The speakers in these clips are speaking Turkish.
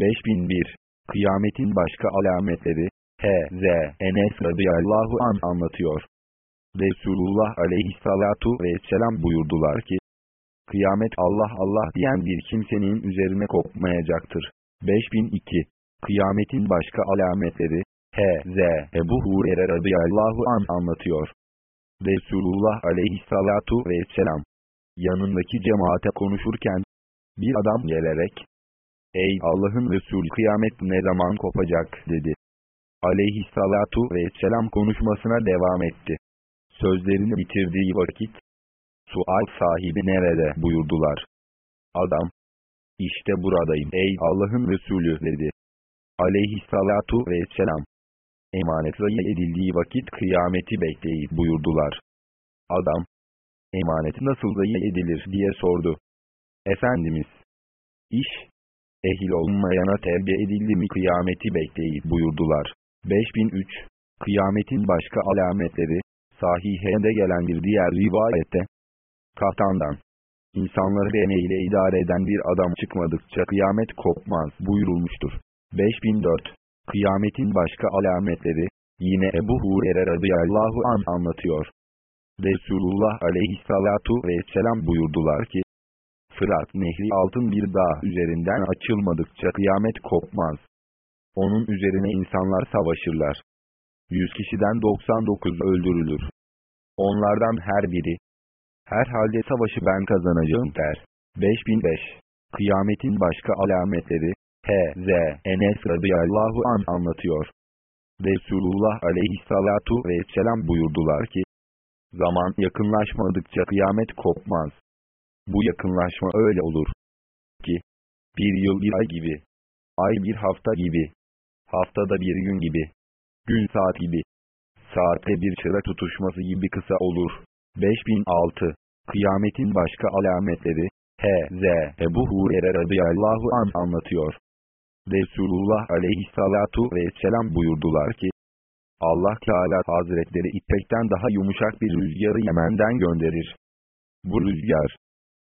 5001 Kıyametin başka alametleri H.Z. Enes radıyallahu an anlatıyor. Resulullah aleyhissalatu vesselam buyurdular ki, Kıyamet Allah Allah diyen bir kimsenin üzerine kopmayacaktır. 5002 Kıyametin başka alametleri H.Z. Ebu Hurer'e radıyallahu an anlatıyor. Resulullah aleyhissalatu vesselam yanındaki cemaate konuşurken bir adam gelerek Ey Allah'ın Resulü kıyamet ne zaman kopacak dedi. Aleyhissalatu vesselam konuşmasına devam etti. Sözlerini bitirdiği vakit sual sahibi nerede buyurdular. Adam işte buradayım ey Allah'ın Resulü dedi. Aleyhissalatu vesselam emanet zayi edildiği vakit kıyameti bekleyin buyurdular. Adam emanet nasıl zayi edilir diye sordu. Efendimiz iş ehil olmayana tevbe edildi mi kıyameti bekleyin buyurdular. 5003 Kıyametin başka alametleri, sahihede gelen bir diğer rivayette, Kahtandan, insanları emeğiyle idare eden bir adam çıkmadıkça kıyamet kopmaz buyurulmuştur. 5004 Kıyametin başka alametleri, yine Ebu Hurer'e radıyallahu an anlatıyor. Resulullah aleyhissalatu vesselam buyurdular ki, Fırat nehri altın bir dağ üzerinden açılmadıkça kıyamet kopmaz. Onun üzerine insanlar savaşırlar. 100 kişiden 99 öldürülür. Onlardan her biri, herhalde savaşı ben kazanacağım der. 5005 Kıyametin başka alametleri, H.Z. Enes radıyallahu an anlatıyor. Resulullah aleyhissalatu vesselam buyurdular ki, zaman yakınlaşmadıkça kıyamet kopmaz. Bu yakınlaşma öyle olur ki, bir yıl bir ay gibi, ay bir hafta gibi, haftada bir gün gibi, gün saat gibi, saatte bir çıra tutuşması gibi kısa olur. 5006 Kıyametin başka alametleri, H.Z. Ebu Hurer'e radıyallahu an anlatıyor. Resulullah aleyhissalatu vesselam buyurdular ki, Allah Teala Hazretleri ipekten daha yumuşak bir rüzgarı Yemen'den gönderir. Bu rüzgar,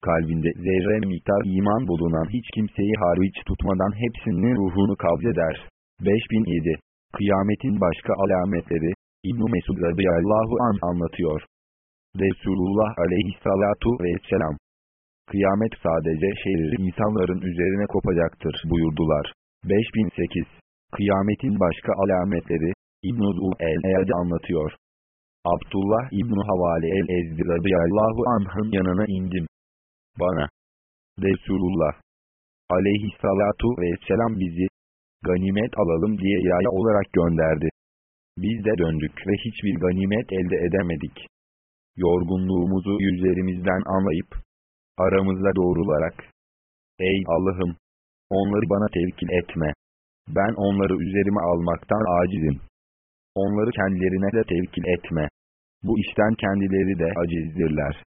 kalbinde zerre miktar iman bulunan hiç kimseyi hariç tutmadan hepsinin ruhunu kabzeder. 5007 Kıyametin başka alametleri, İbn-i Mesud radıyallahu an anlatıyor. Resulullah aleyhissalatu vesselam, Kıyamet sadece şehir insanların üzerine kopacaktır buyurdular. 5008 Kıyametin başka alametleri, İbn-i el-E'de anlatıyor. Abdullah İbn-i Havale el-Ezdi radıyallahu anh'ın yanına indim. Bana, Resulullah aleyhissalatu vesselam bizi, ganimet alalım diye yaya olarak gönderdi. Biz de döndük ve hiçbir ganimet elde edemedik. Yorgunluğumuzu yüzlerimizden anlayıp, aramızda doğrularak, Ey Allah'ım! Onları bana tevkil etme. Ben onları üzerime almaktan acizim. Onları kendilerine de tevkil etme. Bu işten kendileri de acizdirler.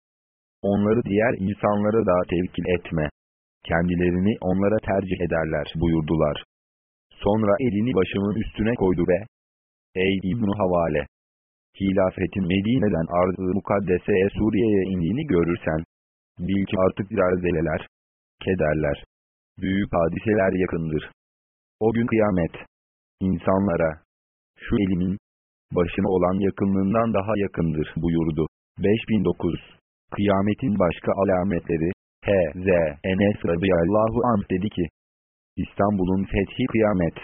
Onları diğer insanlara da tevkil etme. Kendilerini onlara tercih ederler buyurdular. Sonra elini başımın üstüne koydu ve Ey ibn Havale! Hilafetin Medine'den arz-ı mukaddeseye Suriye'ye indiğini görürsen, bil ki artık zerzeler, kederler, büyük hadiseler yakındır. O gün kıyamet, insanlara, şu elimin, başına olan yakınlığından daha yakındır buyurdu. 5009 Kıyametin başka alametleri, H.Z. Enes radıyallahu anh dedi ki, İstanbul'un fethi kıyamet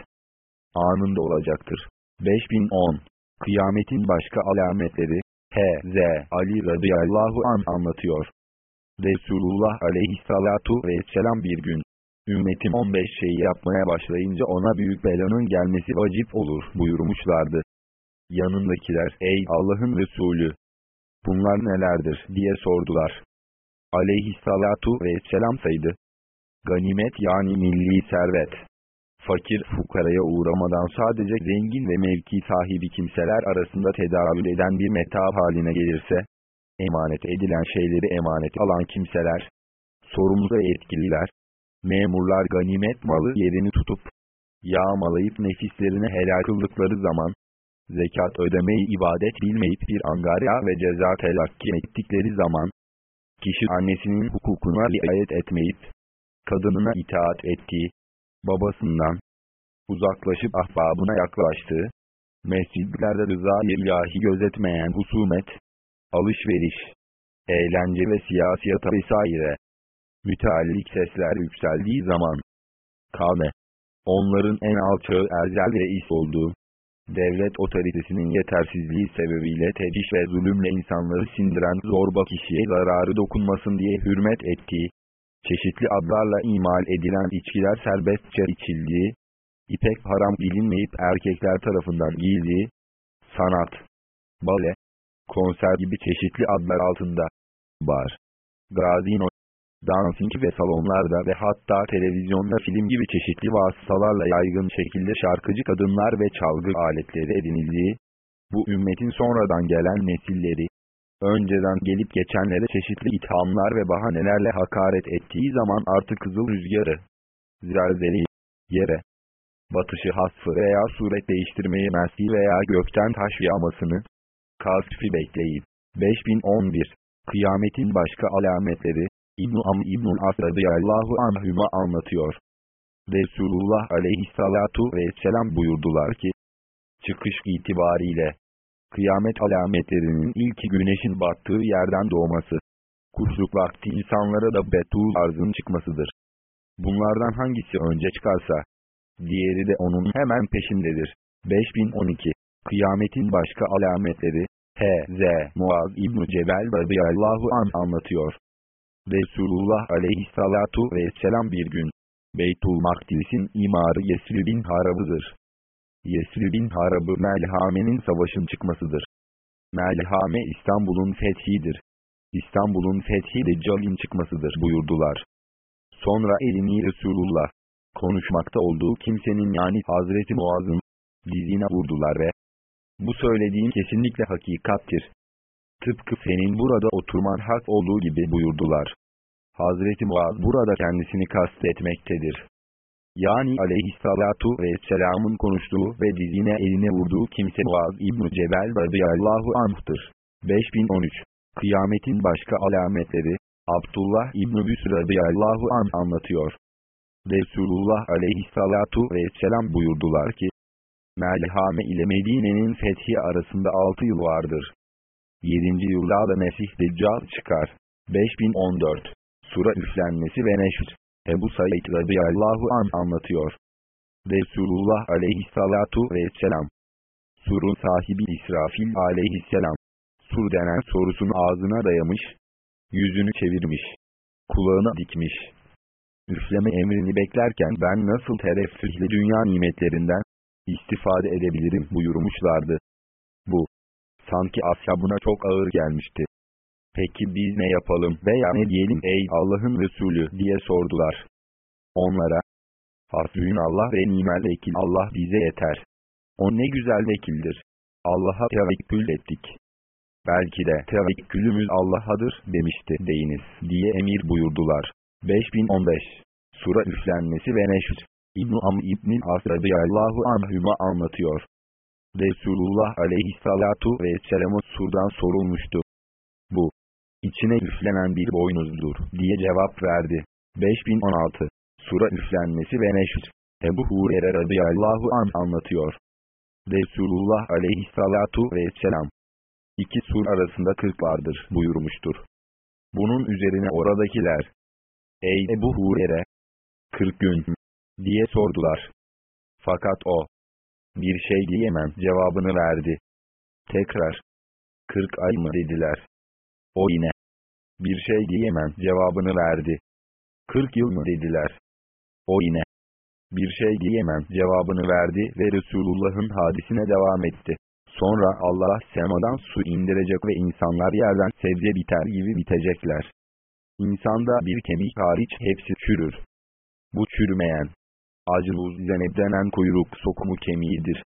anında olacaktır. 5010 Kıyametin başka alametleri, H.Z. Ali radıyallahu an anlatıyor. Resulullah aleyhissalatu vesselam bir gün, ümmetim 15 şeyi yapmaya başlayınca ona büyük belanın gelmesi vacip olur buyurmuşlardı. Yanındakiler, ey Allah'ın Resulü, bunlar nelerdir diye sordular. Aleyhissalatu vesselam saydı. Ganimet yani milli servet. Fakir fukaraya uğramadan sadece zengin ve mevki sahibi kimseler arasında tedavül eden bir meta haline gelirse, emanet edilen şeyleri emanet alan kimseler, sorumlu ve etkililer, memurlar ganimet malı yerini tutup, yağmalayıp nefislerine helal kıldıkları zaman, zekat ödemeyi ibadet bilmeyip bir angarya ve ceza telakki ettikleri zaman, kişi annesinin hukukuna riayet etmeyip, kadınına itaat ettiği, babasından uzaklaşıp ahbabına yaklaştığı, mescidlerde rızayı ilahi gözetmeyen husumet, alışveriş, eğlence ve siyasiyata vesaire, müteallik sesler yükseldiği zaman, kavme, onların en alçağı erzel reis olduğu, devlet otoritesinin yetersizliği sebebiyle tebiş ve zulümle insanları sindiren zorba kişiye zararı dokunmasın diye hürmet ettiği, çeşitli adlarla imal edilen içkiler serbestçe içildiği, ipek haram bilinmeyip erkekler tarafından giyildiği, sanat, bale, konser gibi çeşitli adlar altında, bar, gazino, dansing ve salonlarda ve hatta televizyonda film gibi çeşitli vasıtalarla yaygın şekilde şarkıcı kadınlar ve çalgı aletleri edinildiği, bu ümmetin sonradan gelen nesilleri, önceden gelip geçenlere çeşitli ithamlar ve bahanelerle hakaret ettiği zaman artık kızıl rüzgarı, zelzeli, yere, batışı hasfı veya suret değiştirmeyi mesli veya gökten taş yağmasını, kasfi bekleyip, 5011, kıyametin başka alametleri, İbn-i Am İbn-i As radıyallahu anhüma anlatıyor. Resulullah aleyhissalatu vesselam buyurdular ki, çıkış itibariyle, kıyamet alametlerinin ilki güneşin battığı yerden doğması, kuşluk vakti insanlara da betul arzın çıkmasıdır. Bunlardan hangisi önce çıkarsa, diğeri de onun hemen peşindedir. 5012 Kıyametin başka alametleri H.Z. Muaz İbn-i Cebel radıyallahu an anlatıyor. Resulullah aleyhissalatu vesselam bir gün, Beytul Makdis'in imarı Yesrib'in harabıdır. Yesrib'in harabı Melhame'nin savaşın çıkmasıdır. Melhame İstanbul'un fethidir. İstanbul'un fethi Deccal'in çıkmasıdır buyurdular. Sonra elini Resulullah, konuşmakta olduğu kimsenin yani Hazreti Muaz'ın, dizine vurdular ve, bu söylediğin kesinlikle hakikattir. Tıpkı senin burada oturman hak olduğu gibi buyurdular. Hazreti Muaz burada kendisini kastetmektedir. Yani aleyhissalatu vesselamın konuştuğu ve dizine eline vurduğu kimse Muaz İbn-i Cebel radıyallahu anh'tır. 5013 Kıyametin başka alametleri Abdullah İbn-i Büsr radıyallahu anh anlatıyor. Resulullah aleyhissalatu vesselam buyurdular ki, Melhame ile Medine'nin fethi arasında 6 yıl vardır. 7. yılda da Mesih Deccal çıkar. 5014 Sura üflenmesi ve neşr. Ebu Said radıyallahu an anlatıyor. Resulullah aleyhissalatu vesselam. Surun sahibi İsrafil aleyhisselam. Sur denen sorusunu ağzına dayamış. Yüzünü çevirmiş. Kulağına dikmiş. Üfleme emrini beklerken ben nasıl tereffühle dünya nimetlerinden istifade edebilirim buyurmuşlardı. Bu, sanki ashabına çok ağır gelmişti. Peki biz ne yapalım veya ne diyelim ey Allah'ın Resulü diye sordular. Onlara, Allah ve nimel vekil Allah bize yeter. O ne güzel vekildir. Allah'a tevekkül ettik. Belki de tevekkülümüz Allah'adır demişti deyiniz diye emir buyurdular. 5015 Sura üflenmesi ve neşr İbn-i Am İbn-i As radıyallahu anhüma anlatıyor. Resulullah aleyhissalatu vesselam'a surdan sorulmuştu. Bu, içine üflenen bir boynuzdur diye cevap verdi. 5016 Sura üflenmesi ve neşr Ebu Hurer'e radıyallahu an anlatıyor. Resulullah aleyhissalatu vesselam iki sur arasında kırk vardır buyurmuştur. Bunun üzerine oradakiler Ey Ebu Hurer'e kırk gün diye sordular. Fakat o bir şey diyemem cevabını verdi. Tekrar kırk ay mı dediler. O yine, bir şey diyemem cevabını verdi. Kırk yıl mı dediler. O yine, bir şey diyemem cevabını verdi ve Resulullah'ın hadisine devam etti. Sonra Allah semadan su indirecek ve insanlar yerden sebze biter gibi bitecekler. İnsanda bir kemik hariç hepsi çürür. Bu çürümeyen, acıluz zeneb denen kuyruk sokumu kemiğidir.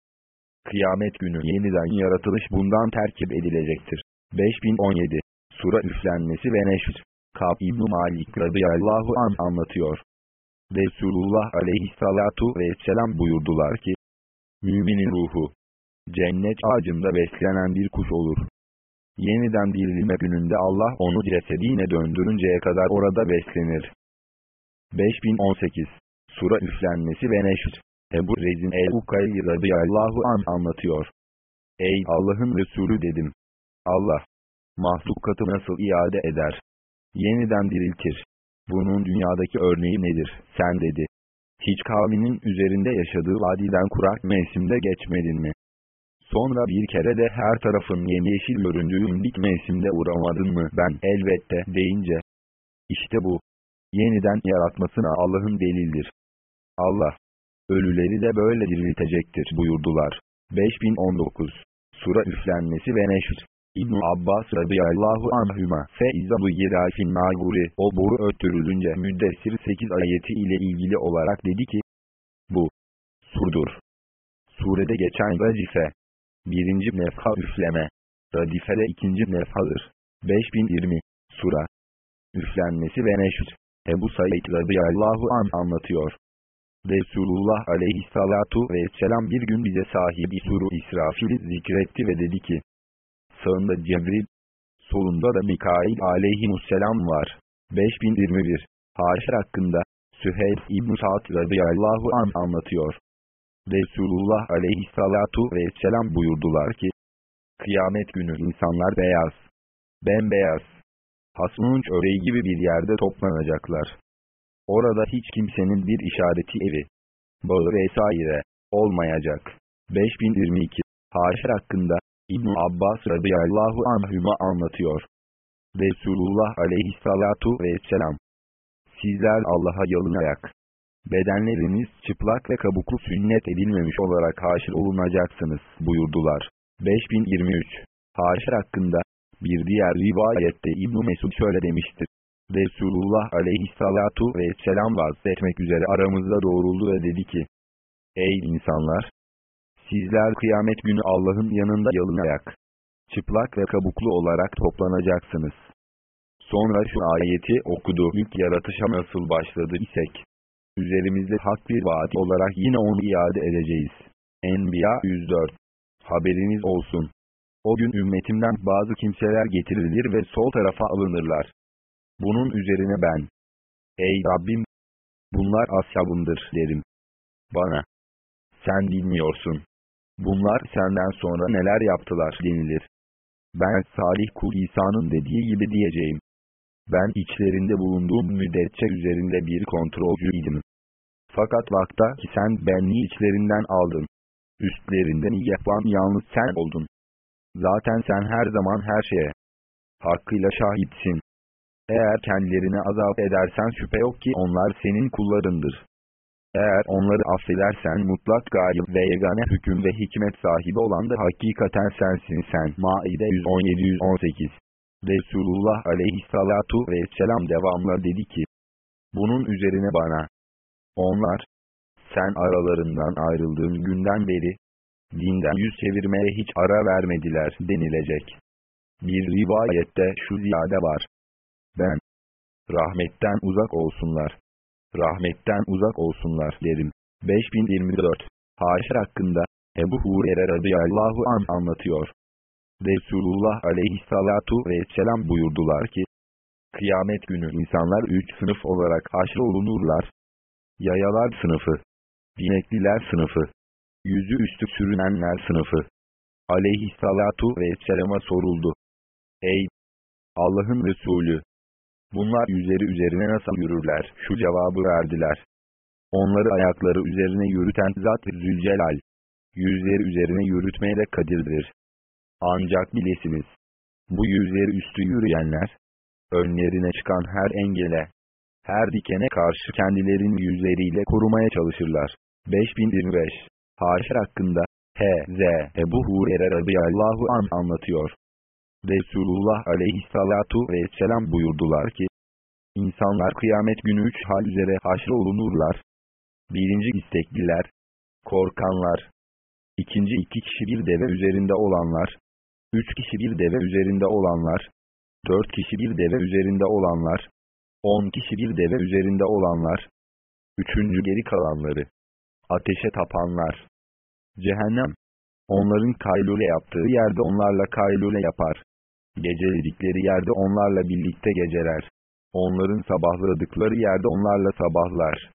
Kıyamet günü yeniden yaratılış bundan terkip edilecektir. 5017 Sura üflenmesi ve neşr. Kab İbn Malik radıyallahu an anlatıyor. Resulullah aleyhissalatu vesselam buyurdular ki, Müminin ruhu, cennet ağacında beslenen bir kuş olur. Yeniden dirilme gününde Allah onu cesedine döndürünceye kadar orada beslenir. 5018 Sura üflenmesi ve neşr. Ebu Rezin el-Ukayy radıyallahu an anlatıyor. Ey Allah'ın Resulü dedim. Allah, mahlukatı nasıl iade eder? Yeniden diriltir. Bunun dünyadaki örneği nedir? Sen dedi. Hiç kavminin üzerinde yaşadığı vadiden kurak mevsimde geçmedin mi? Sonra bir kere de her tarafın yemyeşil göründüğü indik mevsimde uğramadın mı? Ben elbette deyince. İşte bu. Yeniden yaratmasına Allah'ın delildir. Allah. Ölüleri de böyle diriltecektir buyurdular. 5019 Sura üflenmesi ve neşr İbn Abbas radıyallahu anhüma feiza bu yerafin naguri o boru öttürülünce müddessir 8 ayeti ile ilgili olarak dedi ki bu surdur. Surede geçen racife birinci nefha üfleme radifede ikinci nefhadır. 5020 Sura Üflenmesi ve neşr Ebu Said radıyallahu an anlatıyor. Resulullah aleyhissalatu vesselam bir gün bize sahibi suru İsrafil'i zikretti ve dedi ki sağında Cebril, solunda da Mikail aleyhimusselam var. 5021 Haşr hakkında Süheyl İbn-i Sa'd radıyallahu an anlatıyor. Resulullah aleyhissalatu vesselam buyurdular ki, Kıyamet günü insanlar beyaz, bembeyaz, hasmunç öreği gibi bir yerde toplanacaklar. Orada hiç kimsenin bir işareti evi, bağı vesaire olmayacak. 5022 Haşr hakkında İbn Abbas radıyallahu anhüma anlatıyor. Resulullah aleyhissalatu vesselam. Sizler Allah'a yalınarak, bedenleriniz çıplak ve kabuklu sünnet edilmemiş olarak haşir olunacaksınız buyurdular. 5023 Haşir hakkında bir diğer rivayette İbn Mesud şöyle demiştir. Resulullah aleyhissalatu vesselam etmek üzere aramızda doğruldu ve dedi ki, Ey insanlar! Sizler kıyamet günü Allah'ın yanında yalınayak, çıplak ve kabuklu olarak toplanacaksınız. Sonra şu ayeti okudu. İlk yaratışa nasıl başladı isek, üzerimizde hak bir vaat olarak yine onu iade edeceğiz. Enbiya 104 Haberiniz olsun. O gün ümmetimden bazı kimseler getirilir ve sol tarafa alınırlar. Bunun üzerine ben, Ey Rabbim! Bunlar ashabımdır derim. Bana, sen bilmiyorsun. Bunlar senden sonra neler yaptılar denilir. Ben Salih kul İsa'nın dediği gibi diyeceğim. Ben içlerinde bulunduğum müddetçe üzerinde bir kontrolcüydim. Fakat vakta ki sen benliği içlerinden aldın. Üstlerinden yapan yalnız sen oldun. Zaten sen her zaman her şeye hakkıyla şahitsin. Eğer kendilerine azap edersen şüphe yok ki onlar senin kullarındır. Eğer onları affedersen mutlak galip ve yegane hüküm ve hikmet sahibi olan da hakikaten sensin sen. Maide 117-118 Resulullah aleyhissalatu vesselam devamla dedi ki, bunun üzerine bana, onlar, sen aralarından ayrıldığın günden beri, dinden yüz çevirmeye hiç ara vermediler denilecek. Bir rivayette şu ziyade var. Rahmetten uzak olsunlar rahmetten uzak olsunlar derim. 5024 Haşr hakkında Ebu Hurer'e radıyallahu an anlatıyor. Resulullah aleyhissalatu vesselam buyurdular ki, Kıyamet günü insanlar üç sınıf olarak haşr olunurlar. Yayalar sınıfı, binekliler sınıfı, yüzü üstü sürünenler sınıfı. Aleyhissalatu vesselama soruldu. Ey Allah'ın Resulü! Bunlar yüzleri üzerine nasıl yürürler? Şu cevabı verdiler. Onları ayakları üzerine yürüten Zat Zülcelal, yüzleri üzerine yürütmeye de kadirdir. Ancak bilesiniz, bu yüzleri üstü yürüyenler, önlerine çıkan her engele, her dikene karşı kendilerini yüzleriyle korumaya çalışırlar. 5025 Haşr hakkında H.Z. Ebu Hurer'e radıyallahu an anlatıyor. Resulullah aleyhissalatu vesselam buyurdular ki, İnsanlar kıyamet günü üç hal üzere haşre olunurlar. Birinci istekliler, korkanlar. İkinci iki kişi bir deve üzerinde olanlar. Üç kişi bir deve üzerinde olanlar. Dört kişi bir deve üzerinde olanlar. On kişi bir deve üzerinde olanlar. Üçüncü geri kalanları. Ateşe tapanlar. Cehennem. Onların kaylule yaptığı yerde onlarla kaylule yapar. Geceledikleri yerde onlarla birlikte geceler. Onların sabahladıkları yerde onlarla sabahlar.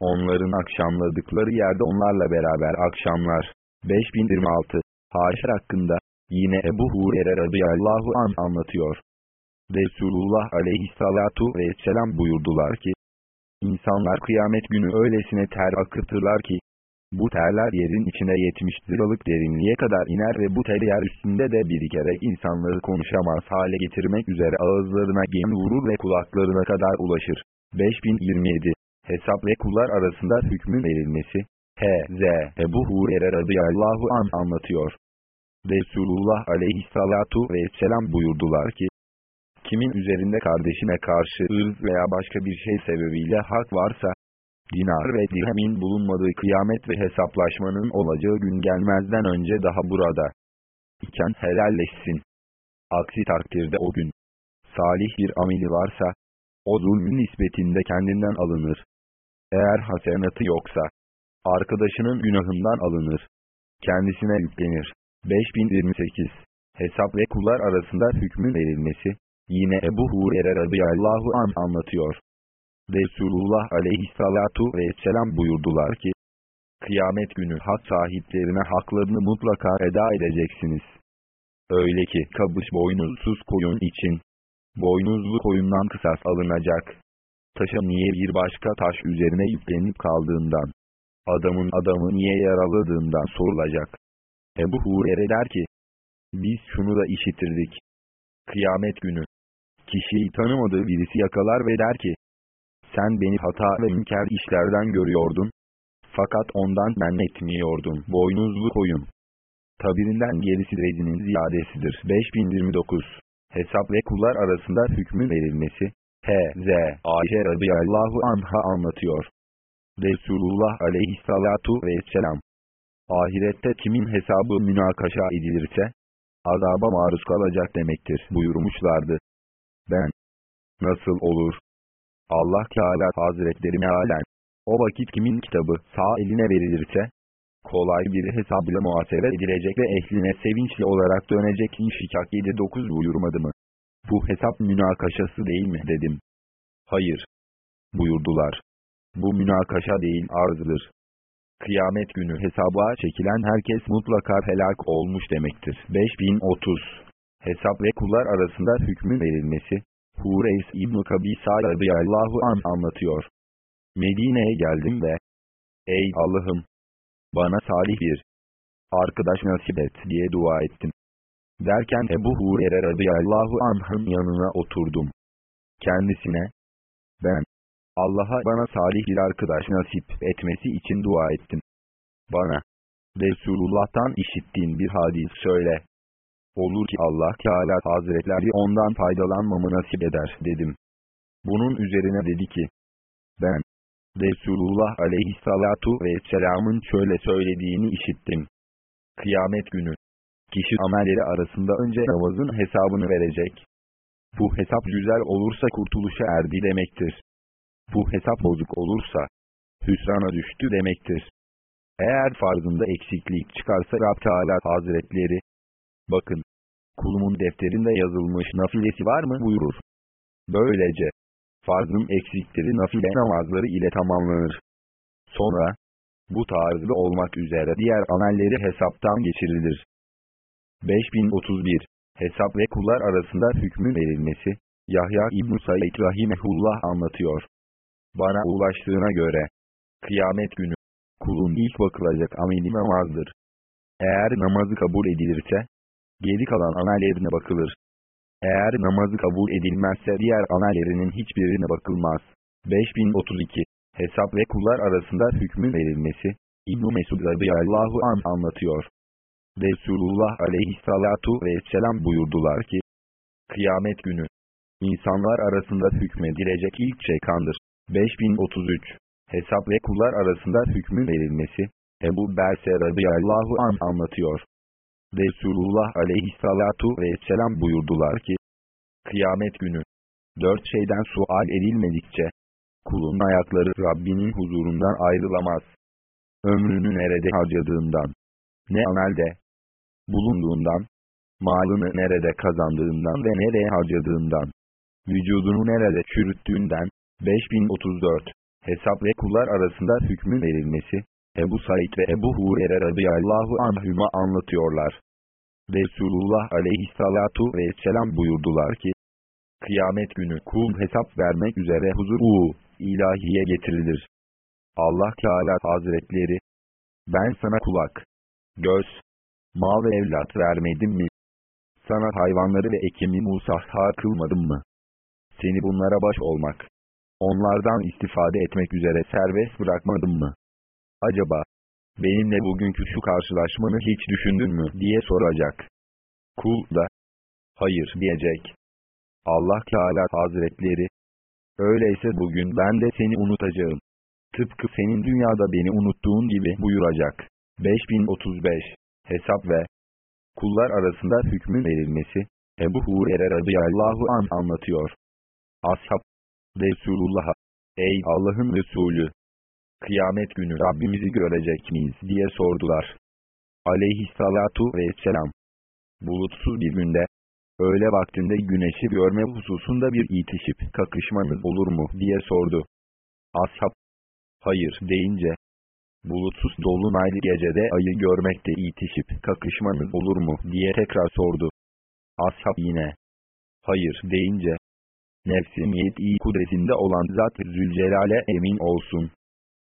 Onların akşamladıkları yerde onlarla beraber akşamlar. 5026 Haşr hakkında yine Ebu Hurer'e radıyallahu an anlatıyor. Resulullah aleyhissalatu vesselam buyurdular ki, İnsanlar kıyamet günü öylesine ter akıtırlar ki, bu terler yerin içine 70 liralık derinliğe kadar iner ve bu ter yer üstünde de birikerek insanları konuşamaz hale getirmek üzere ağızlarına gem vurur ve kulaklarına kadar ulaşır. 5027 Hesap ve kullar arasında hükmün verilmesi H.Z. Ebu Hurer'e radıyallahu an anlatıyor. Resulullah aleyhissalatu vesselam buyurdular ki, Kimin üzerinde kardeşine karşı ırz veya başka bir şey sebebiyle hak varsa, dinar ve dirhemin bulunmadığı kıyamet ve hesaplaşmanın olacağı gün gelmezden önce daha burada iken helalleşsin. Aksi takdirde o gün, salih bir ameli varsa, o zulmün nispetinde kendinden alınır. Eğer hasenatı yoksa, arkadaşının günahından alınır. Kendisine yüklenir. 5028 Hesap ve kullar arasında hükmün verilmesi, yine Ebu Hurer'e radıyallahu an anlatıyor. Resulullah aleyhissalatu vesselam buyurdular ki, Kıyamet günü hak sahiplerine haklarını mutlaka eda edeceksiniz. Öyle ki kabış boynuzsuz koyun için, boynuzlu koyundan kısas alınacak. Taşa niye bir başka taş üzerine yüklenip kaldığından, adamın adamı niye yaraladığından sorulacak. Ebu Hurer'e der ki, biz şunu da işitirdik. Kıyamet günü, kişiyi tanımadığı birisi yakalar ve der ki, sen beni hata ve münker işlerden görüyordun. Fakat ondan ben etmiyordum. Boynuzlu koyun. Tabirinden gerisi redinin ziyadesidir. 5029 Hesap ve kullar arasında hükmün verilmesi H.Z. Ayşe radıyallahu anha anlatıyor. Resulullah aleyhissalatu vesselam Ahirette kimin hesabı münakaşa edilirse, azaba maruz kalacak demektir buyurmuşlardı. Ben, nasıl olur, Allah Teala Hazretleri mealen, o vakit kimin kitabı sağ eline verilirse, kolay bir hesabla muhasebe edilecek ve ehline sevinçli olarak dönecek İnşikak 7-9 buyurmadı mı? Bu hesap münakaşası değil mi dedim. Hayır. Buyurdular. Bu münakaşa değil arzıdır. Kıyamet günü hesaba çekilen herkes mutlaka helak olmuş demektir. 5030 Hesap ve kullar arasında hükmün verilmesi, Hureys İbn-i Kabisa radıyallahu an anlatıyor. Medine'ye geldim ve, Ey Allah'ım! Bana salih bir arkadaş nasip et diye dua ettim. Derken Ebu Hurer'e radıyallahu anh'ın yanına oturdum. Kendisine, ben, Allah'a bana salih bir arkadaş nasip etmesi için dua ettim. Bana, Resulullah'tan işittiğin bir hadis söyle. Olur ki Allah Teala Hazretleri ondan faydalanmamı nasip eder dedim. Bunun üzerine dedi ki, ben, Resulullah aleyhissalatu vesselamın şöyle söylediğini işittim. Kıyamet günü, kişi amelleri arasında önce namazın hesabını verecek. Bu hesap güzel olursa kurtuluşa erdi demektir. Bu hesap bozuk olursa, hüsrana düştü demektir. Eğer farzında eksiklik çıkarsa Rab Teala Hazretleri, bakın, kulumun defterinde yazılmış nafilesi var mı buyurur. Böylece, farzın eksikleri nafile namazları ile tamamlanır. Sonra, bu tarzda olmak üzere diğer amelleri hesaptan geçirilir. 5031 Hesap ve kullar arasında hükmün verilmesi, Yahya İbn-i Said Rahimehullah anlatıyor. Bana ulaştığına göre, kıyamet günü, kulun ilk bakılacak ameli namazdır. Eğer namazı kabul edilirse, geri kalan amellerine bakılır. Eğer namazı kabul edilmezse diğer amellerinin hiçbirine bakılmaz. 5032 Hesap ve kullar arasında hükmün verilmesi, İbn-i Mesud radıyallahu an anlatıyor. Resulullah aleyhissalatu vesselam buyurdular ki, Kıyamet günü, insanlar arasında hükmedilecek ilk şey kandır. 5033 Hesap ve kullar arasında hükmün verilmesi, Ebu Berse radıyallahu an anlatıyor. Resulullah aleyhissalatu vesselam buyurdular ki, Kıyamet günü, dört şeyden sual edilmedikçe, kulun ayakları Rabbinin huzurundan ayrılamaz. Ömrünü nerede harcadığından, ne amelde bulunduğundan, malını nerede kazandığından ve nereye harcadığından, vücudunu nerede çürüttüğünden, 5034, hesap ve kullar arasında hükmün verilmesi, Ebu Said ve Ebu Hurer'e radıyallahu anhüma anlatıyorlar. Resulullah aleyhissalatu vesselam buyurdular ki, Kıyamet günü kul hesap vermek üzere huzur-u ilahiye getirilir. Allah Teala Hazretleri, ben sana kulak, göz, mal ve evlat vermedim mi? Sana hayvanları ve ekimi musahhar kılmadım mı? Seni bunlara baş olmak, onlardan istifade etmek üzere serbest bırakmadım mı? Acaba, benimle bugünkü şu karşılaşmanı hiç düşündün mü diye soracak. Kul da, hayır diyecek. Allah Teala Hazretleri, öyleyse bugün ben de seni unutacağım. Tıpkı senin dünyada beni unuttuğun gibi buyuracak. 5035 Hesap ve Kullar arasında hükmün verilmesi, Ebu Hurer'e radıyallahu an anlatıyor. Ashab, Resulullah'a, ey Allah'ın Resulü, kıyamet günü Rabbimizi görecek miyiz diye sordular. Aleyhissalatu vesselam, bulutsuz bir günde, öğle vaktinde güneşi görme hususunda bir itişip kakışmanız olur mu diye sordu. Ashab, hayır deyince, bulutsuz dolunaylı gecede ayı görmekte itişip kakışmanız olur mu diye tekrar sordu. Ashab yine, hayır deyince, nefsim yet'i kudretinde olan Zat Zülcelal'e emin olsun.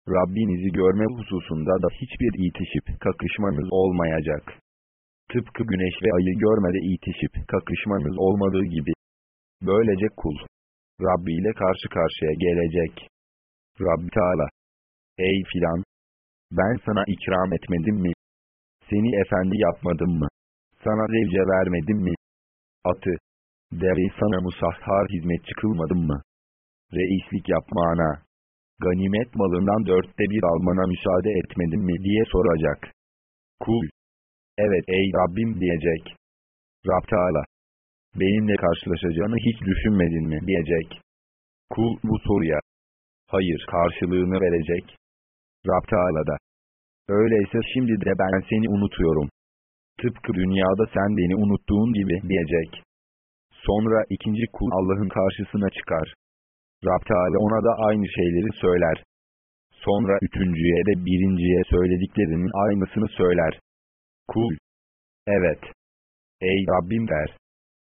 Rabbinizi görme hususunda da hiçbir itişip kakışmanız olmayacak. Tıpkı güneş ve ayı görmede itişip kakışmanız olmadığı gibi. Böylece kul, Rabbi ile karşı karşıya gelecek. Rabbi Teala, ey filan, ben sana ikram etmedim mi? Seni efendi yapmadım mı? Sana zevce vermedim mi? Atı, dereyi sana musahhar hizmetçi kılmadım mı? Reislik yapmana, ganimet malından dörtte bir almana müsaade etmedim mi diye soracak. Kul, evet ey Rabbim diyecek. Rab Teala, benimle karşılaşacağını hiç düşünmedin mi diyecek. Kul bu soruya, hayır karşılığını verecek. Rab Teala da, öyleyse şimdi de ben seni unutuyorum. Tıpkı dünyada sen beni unuttuğun gibi diyecek. Sonra ikinci kul Allah'ın karşısına çıkar. Rab Teala ona da aynı şeyleri söyler. Sonra üçüncüye de birinciye söylediklerinin aynısını söyler. Kul. Evet. Ey Rabbim der.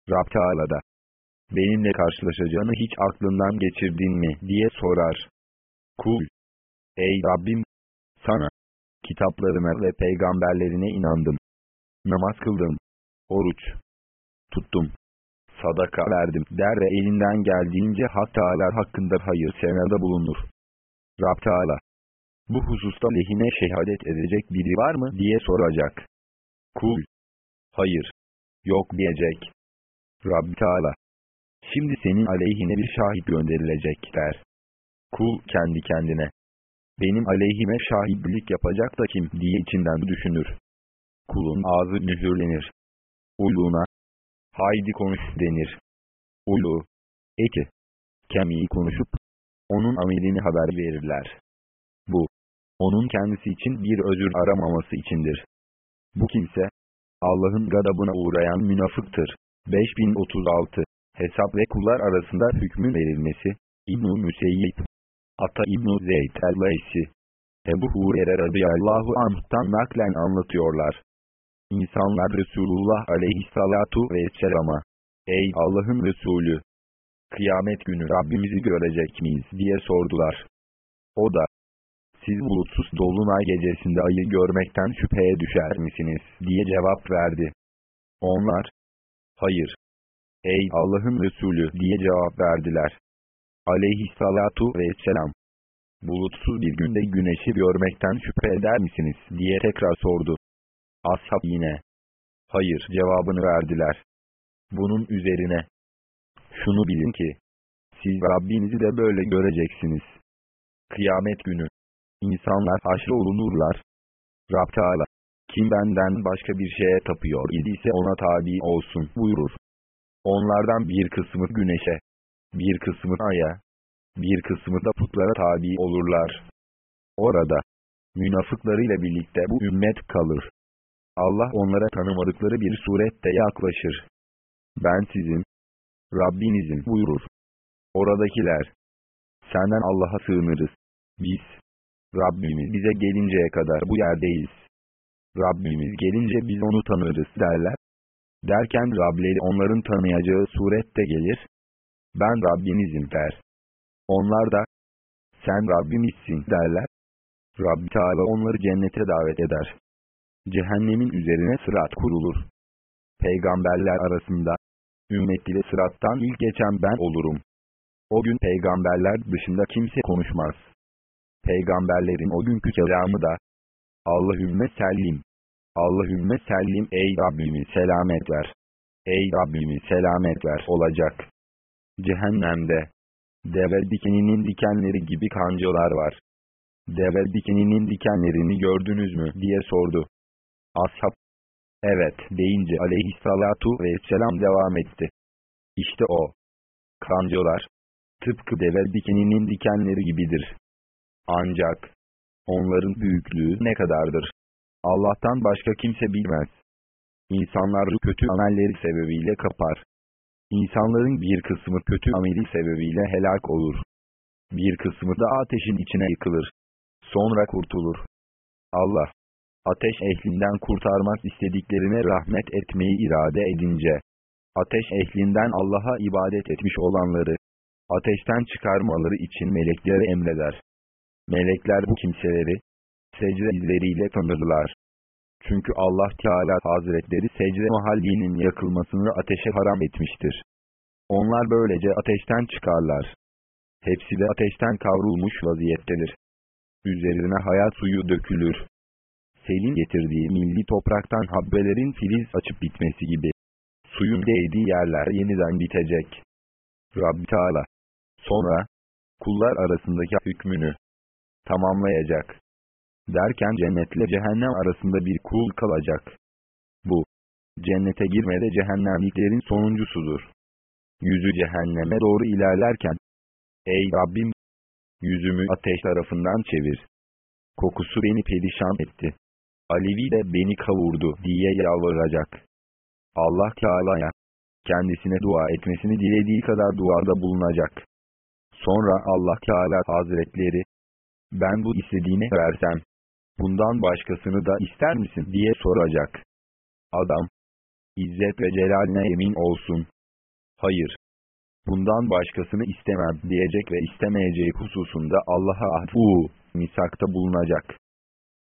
Rab Teala da. Benimle karşılaşacağını hiç aklından geçirdin mi diye sorar. Kul. Ey Rabbim! Sana, kitaplarına ve peygamberlerine inandım. Namaz kıldım. Oruç tuttum sadaka verdim der ve elinden geldiğince Hak Teala hakkında hayır senada bulunur. Rab Teala, bu hususta lehine şehadet edecek biri var mı diye soracak. Kul, hayır, yok diyecek. Rab Teala, şimdi senin aleyhine bir şahit gönderilecek der. Kul kendi kendine, benim aleyhime şahitlik yapacak da kim diye içinden düşünür. Kulun ağzı mühürlenir. Uyluğuna, haydi konuş denir. Ulu, eti, kemiği konuşup, onun amelini haber verirler. Bu, onun kendisi için bir özür aramaması içindir. Bu kimse, Allah'ın gadabına uğrayan münafıktır. 5036 Hesap ve kullar arasında hükmün verilmesi, İbn-i Müseyyip, Ata İbn-i Zeyd el-Leysi, Ebu Hurer'e radıyallahu anh'tan naklen anlatıyorlar. İnsanlar Resulullah aleyhissalatu vesselama, Ey Allah'ın Resulü! Kıyamet günü Rabbimizi görecek miyiz diye sordular. O da, siz bulutsuz dolunay gecesinde ayı görmekten şüpheye düşer misiniz diye cevap verdi. Onlar, hayır, ey Allah'ın Resulü diye cevap verdiler. Aleyhissalatu vesselam, bulutsuz bir günde güneşi görmekten şüphe eder misiniz diye tekrar sordu. Ashab yine, hayır cevabını verdiler. Bunun üzerine, şunu bilin ki, siz Rabbinizi de böyle göreceksiniz. Kıyamet günü, insanlar haşr olunurlar. Rab Teala, kim benden başka bir şeye tapıyor idiyse ona tabi olsun buyurur. Onlardan bir kısmı güneşe, bir kısmı aya, bir kısmı da putlara tabi olurlar. Orada, münafıklarıyla birlikte bu ümmet kalır. Allah onlara tanımadıkları bir surette yaklaşır. Ben sizin, Rabbinizin buyurur. Oradakiler, senden Allah'a sığınırız. Biz, Rabbimiz bize gelinceye kadar bu yerdeyiz. Rabbimiz gelince biz onu tanırız derler. Derken Rableri onların tanıyacağı surette gelir. Ben Rabbinizim der. Onlar da, sen Rabbimizsin derler. Rabbi Teala onları cennete davet eder. Cehennemin üzerine sırat kurulur. Peygamberler arasında, ümmetiyle sırattan ilk geçen ben olurum. O gün peygamberler dışında kimse konuşmaz. Peygamberlerin o günkü kelamı da, Allahümme sellim, Allahümme sellim ey Rabbimiz selamet ver. Ey Rabbimiz selamet ver olacak. Cehennemde, deve dikeninin dikenleri gibi kancalar var. Deve dikeninin dikenlerini gördünüz mü diye sordu. Ashab, evet deyince aleyhissalatu vesselam devam etti. İşte o. Kancalar, tıpkı deve dikeninin dikenleri gibidir. Ancak, onların büyüklüğü ne kadardır? Allah'tan başka kimse bilmez. İnsanlar kötü amelleri sebebiyle kapar. İnsanların bir kısmı kötü ameli sebebiyle helak olur. Bir kısmı da ateşin içine yıkılır. Sonra kurtulur. Allah, ateş ehlinden kurtarmak istediklerine rahmet etmeyi irade edince, ateş ehlinden Allah'a ibadet etmiş olanları, ateşten çıkarmaları için meleklere emreder. Melekler bu kimseleri, secde izleriyle tanırlar. Çünkü Allah Teala Hazretleri secde mahallinin yakılmasını ateşe haram etmiştir. Onlar böylece ateşten çıkarlar. Hepsi de ateşten kavrulmuş vaziyettedir. Üzerine hayat suyu dökülür. Selin getirdiği milli topraktan habbelerin filiz açıp bitmesi gibi. Suyun değdiği yerler yeniden bitecek. Rabbi Teala. Sonra, kullar arasındaki hükmünü tamamlayacak. Derken cennetle cehennem arasında bir kul kalacak. Bu, cennete girmede cehennemliklerin sonuncusudur. Yüzü cehenneme doğru ilerlerken, Ey Rabbim! Yüzümü ateş tarafından çevir. Kokusu beni perişan etti. Alevi de beni kavurdu diye yalvaracak. Allah Teala'ya, kendisine dua etmesini dilediği kadar duada bulunacak. Sonra Allah Teala Hazretleri, ben bu istediğine versem, bundan başkasını da ister misin diye soracak. Adam, İzzet ve celaline emin olsun. Hayır. Bundan başkasını istemem diyecek ve istemeyeceği hususunda Allah'a ahfu, misakta bulunacak.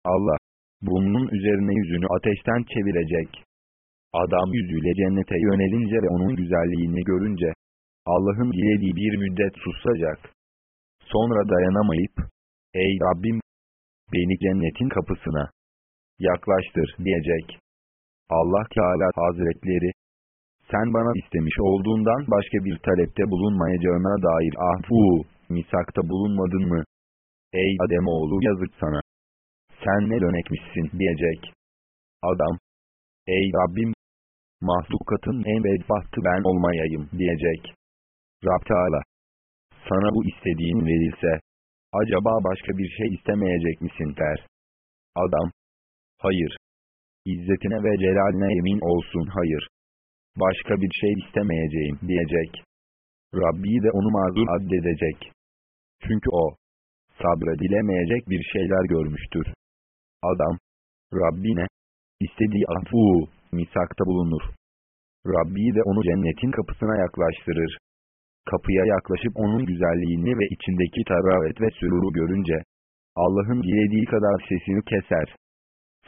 Allah, bunun üzerine yüzünü ateşten çevirecek. Adam yüzüyle cennete yönelince ve onun güzelliğini görünce, Allah'ın dilediği bir müddet susacak. Sonra dayanamayıp, Ey Rabbim! Beni cennetin kapısına yaklaştır diyecek. Allah Teala Hazretleri, sen bana istemiş olduğundan başka bir talepte bulunmayacağına dair ahfu, misakta bulunmadın mı? Ey Ademoğlu yazık sana! Sen ne dönekmişsin diyecek. Adam, ey Rabbim! Mahlukatın en bedbahtı ben olmayayım diyecek. Rab Teala, sana bu istediğin verilse, acaba başka bir şey istemeyecek misin der. Adam, hayır. İzzetine ve celaline emin olsun hayır. Başka bir şey istemeyeceğim diyecek. Rabbi de onu mazur addedecek. Çünkü o, sabredilemeyecek bir şeyler görmüştür. Adam, Rabbine, istediği afu, misakta bulunur. Rabbi de onu cennetin kapısına yaklaştırır. Kapıya yaklaşıp onun güzelliğini ve içindeki taravet ve süruru görünce, Allah'ın dilediği kadar sesini keser.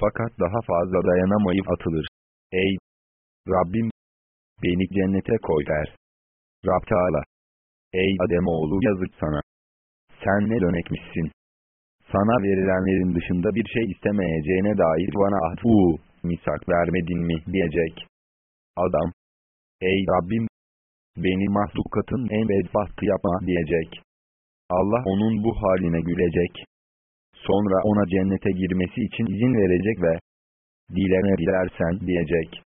Fakat daha fazla dayanamayıp atılır. Ey Rabbim! Beni cennete koy der. Rab Teala! Ey Ademoğlu yazık sana! Sen ne dönekmişsin? Sana verilenlerin dışında bir şey istemeyeceğine dair bana ahfu, misak vermedin mi diyecek. Adam! Ey Rabbim! Beni mahlukatın en bedbahtı yapma diyecek. Allah onun bu haline gülecek. Sonra ona cennete girmesi için izin verecek ve dileme dilersen diyecek.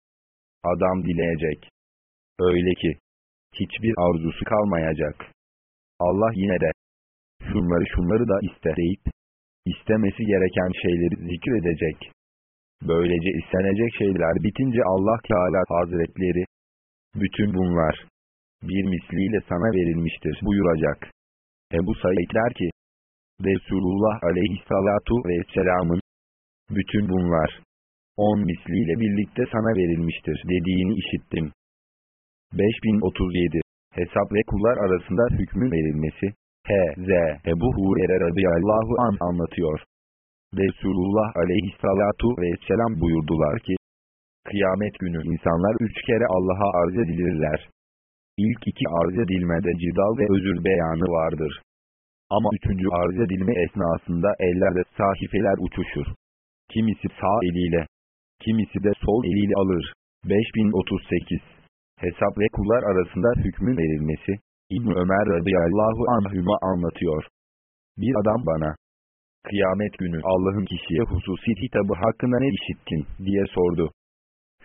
Adam dileyecek. Öyle ki, hiçbir arzusu kalmayacak. Allah yine de, şunları şunları da iste deyip, istemesi gereken şeyleri zikredecek. Böylece istenecek şeyler bitince Allah Teala Hazretleri, bütün bunlar, bir misliyle sana verilmiştir buyuracak. Ebu Said ki, Resulullah aleyhissalatu vesselamın, bütün bunlar, on misliyle birlikte sana verilmiştir dediğini işittim. 5037 Hesap ve kullar arasında hükmün verilmesi, H.Z. Ebu Hurer'e radıyallahu an anlatıyor. Resulullah aleyhissalatu vesselam buyurdular ki, Kıyamet günü insanlar üç kere Allah'a arz edilirler. İlk iki arz edilmede cidal ve özür beyanı vardır. Ama üçüncü arz edilme esnasında ellerde sahifeler uçuşur. Kimisi sağ eliyle, kimisi de sol eliyle alır. 5038 Hesap ve kullar arasında hükmün verilmesi, İbn Ömer radıyallahu anhüma anlatıyor. Bir adam bana, kıyamet günü Allah'ın kişiye hususi hitabı hakkında ne işittin diye sordu.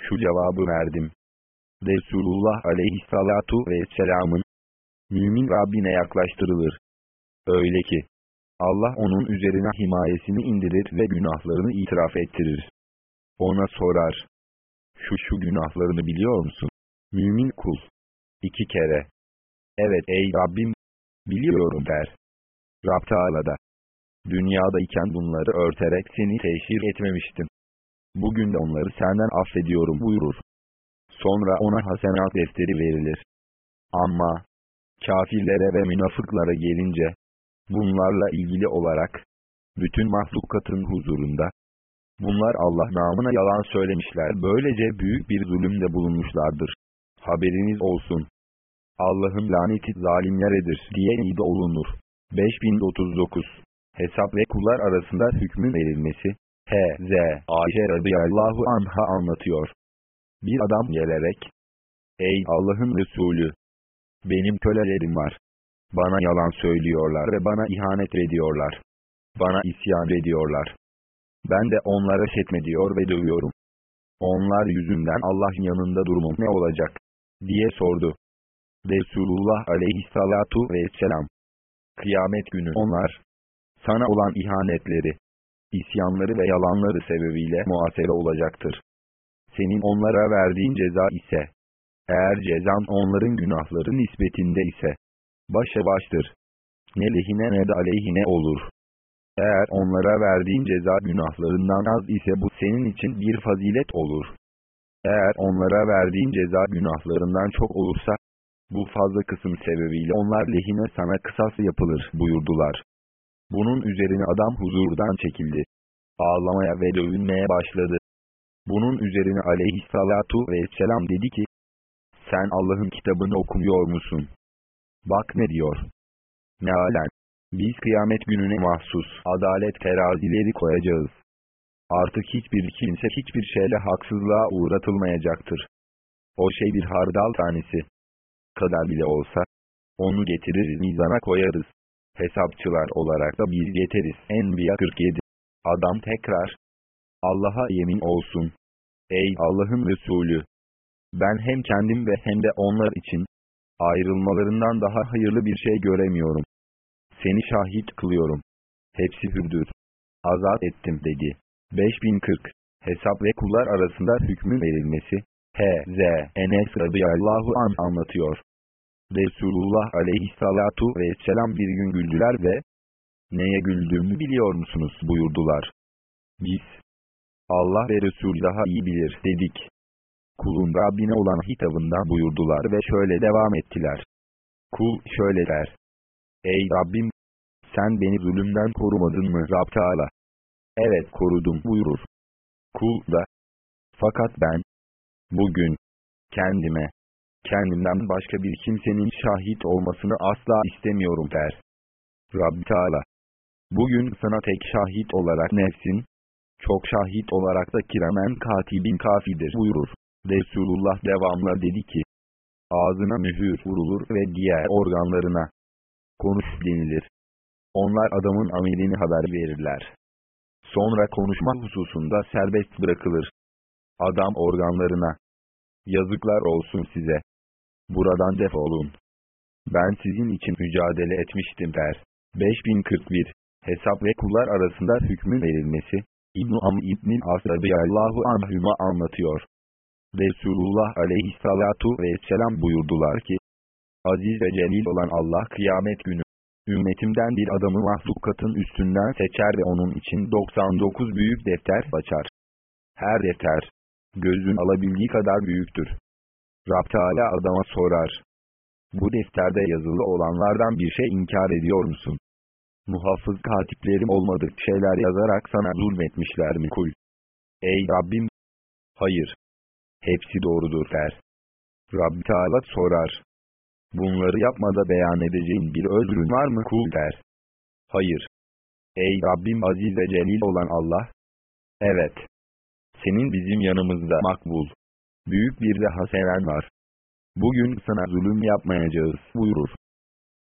Şu cevabı verdim. Resulullah aleyhissalatu vesselamın, mümin Rabbine yaklaştırılır. Öyle ki, Allah onun üzerine himayesini indirir ve günahlarını itiraf ettirir. Ona sorar. Şu şu günahlarını biliyor musun? Mümin kul. İki kere. Evet ey Rabbim, biliyorum der. Rab Teala da. Dünyadayken bunları örterek seni teşhir etmemiştim. Bugün de onları senden affediyorum buyurur. Sonra ona hasenat defteri verilir. Ama, kafirlere ve münafıklara gelince, bunlarla ilgili olarak, bütün mahlukatın huzurunda, bunlar Allah namına yalan söylemişler böylece büyük bir zulümde bulunmuşlardır. Haberiniz olsun. Allah'ın laneti zalimleredir diye nida olunur. 5039 Hesap ve kullar arasında hükmün verilmesi, H.Z. Ayşe radıyallahu anha anlatıyor. Bir adam gelerek, Ey Allah'ın Resulü! Benim kölelerim var. Bana yalan söylüyorlar ve bana ihanet ediyorlar. Bana isyan ediyorlar. Ben de onlara şetmediyor ve dövüyorum. Onlar yüzünden Allah'ın yanında durumum ne olacak? diye sordu. Resulullah aleyhissalatu vesselam. Kıyamet günü onlar, sana olan ihanetleri, isyanları ve yalanları sebebiyle muhasebe olacaktır. Senin onlara verdiğin ceza ise, eğer cezan onların günahları nispetinde ise, başa baştır. Ne lehine ne de aleyhine olur. Eğer onlara verdiğin ceza günahlarından az ise bu senin için bir fazilet olur. Eğer onlara verdiğin ceza günahlarından çok olursa, bu fazla kısım sebebiyle onlar lehine sana kısas yapılır buyurdular. Bunun üzerine adam huzurdan çekildi. Ağlamaya ve dövünmeye başladı. Bunun üzerine aleyhissalatu vesselam dedi ki, sen Allah'ın kitabını okumuyor musun? Bak ne diyor. Mealen, biz kıyamet gününe mahsus adalet terazileri koyacağız. Artık hiçbir kimse hiçbir şeyle haksızlığa uğratılmayacaktır. O şey bir hardal tanesi. Kadar bile olsa, onu getirir mizana koyarız. Hesapçılar olarak da biz getiririz. Enbiya 47 Adam tekrar, Allah'a yemin olsun. Ey Allah'ın Resulü! Ben hem kendim ve hem de onlar için, ayrılmalarından daha hayırlı bir şey göremiyorum. Seni şahit kılıyorum. Hepsi hürdür. Azat ettim dedi. 5040 Hesap ve kullar arasında hükmün verilmesi, H.Z. Enes radıyallahu an anlatıyor. Resulullah aleyhissalatu vesselam bir gün güldüler ve, neye güldüğümü biliyor musunuz buyurdular. Biz, Allah ve Resul daha iyi bilir dedik. Kulun Rabbine olan hitabından buyurdular ve şöyle devam ettiler. Kul şöyle der. Ey Rabbim! Sen beni zulümden korumadın mı Rab Teala? Evet korudum buyurur. Kul da. Fakat ben, bugün, kendime, kendimden başka bir kimsenin şahit olmasını asla istemiyorum der. Rabbi Teala. Bugün sana tek şahit olarak nefsin, çok şahit olarak da kiremen katibin kafidir buyurur. Resulullah devamla dedi ki, ağzına mühür vurulur ve diğer organlarına konuş denilir. Onlar adamın amelini haber verirler. Sonra konuşma hususunda serbest bırakılır. Adam organlarına, yazıklar olsun size. Buradan defolun. Ben sizin için mücadele etmiştim der. 5041 Hesap ve kullar arasında hükmün verilmesi, İbn-i Am İbn-i As radıyallahu anhüma anlatıyor. Resulullah aleyhissalatu vesselam buyurdular ki, Aziz ve celil olan Allah kıyamet günü, Ümmetimden bir adamı mahlukatın üstünden seçer ve onun için 99 büyük defter açar. Her defter, gözün alabildiği kadar büyüktür. Rab Teala adama sorar. Bu defterde yazılı olanlardan bir şey inkar ediyor musun? Muhafız katiplerim olmadık şeyler yazarak sana zulmetmişler mi kul? Ey Rabbim! Hayır. Hepsi doğrudur der. Rabbi Teala sorar. Bunları yapmada beyan edeceğin bir özrün var mı kul der. Hayır. Ey Rabbim aziz ve celil olan Allah! Evet. Senin bizim yanımızda makbul. Büyük bir de haseven var. Bugün sana zulüm yapmayacağız buyurur.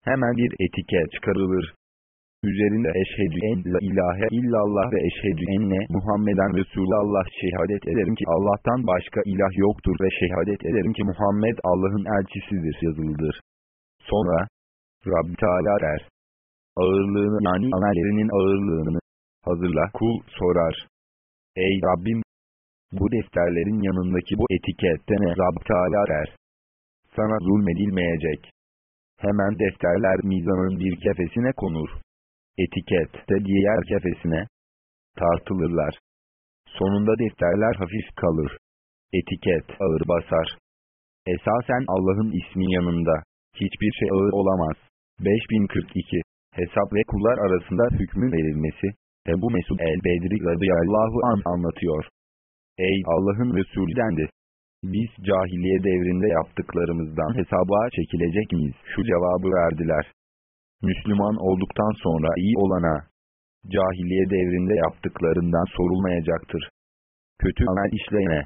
Hemen bir etiket çıkarılır. Üzerinde eşhedü en la ilahe illallah ve eşhedü enne Muhammeden Resulallah şehadet ederim ki Allah'tan başka ilah yoktur ve şehadet ederim ki Muhammed Allah'ın elçisidir yazılıdır. Sonra Rabbi Teala der. Ağırlığını yani amellerinin ağırlığını hazırla kul sorar. Ey Rabbim! Bu defterlerin yanındaki bu etikette ne Rabbi Teala der. Sana zulmedilmeyecek. Hemen defterler mizanın bir kefesine konur etiket de diğer kefesine tartılırlar. Sonunda defterler hafif kalır. Etiket ağır basar. Esasen Allah'ın ismi yanında hiçbir şey ağır olamaz. 5042 Hesap ve kullar arasında hükmün verilmesi Ebu Mesud el-Bedri radıyallahu an anlatıyor. Ey Allah'ın Resulü dendi. Biz cahiliye devrinde yaptıklarımızdan hesaba çekilecek miyiz? Şu cevabı verdiler. Müslüman olduktan sonra iyi olana, cahiliye devrinde yaptıklarından sorulmayacaktır. Kötü amel işleyene,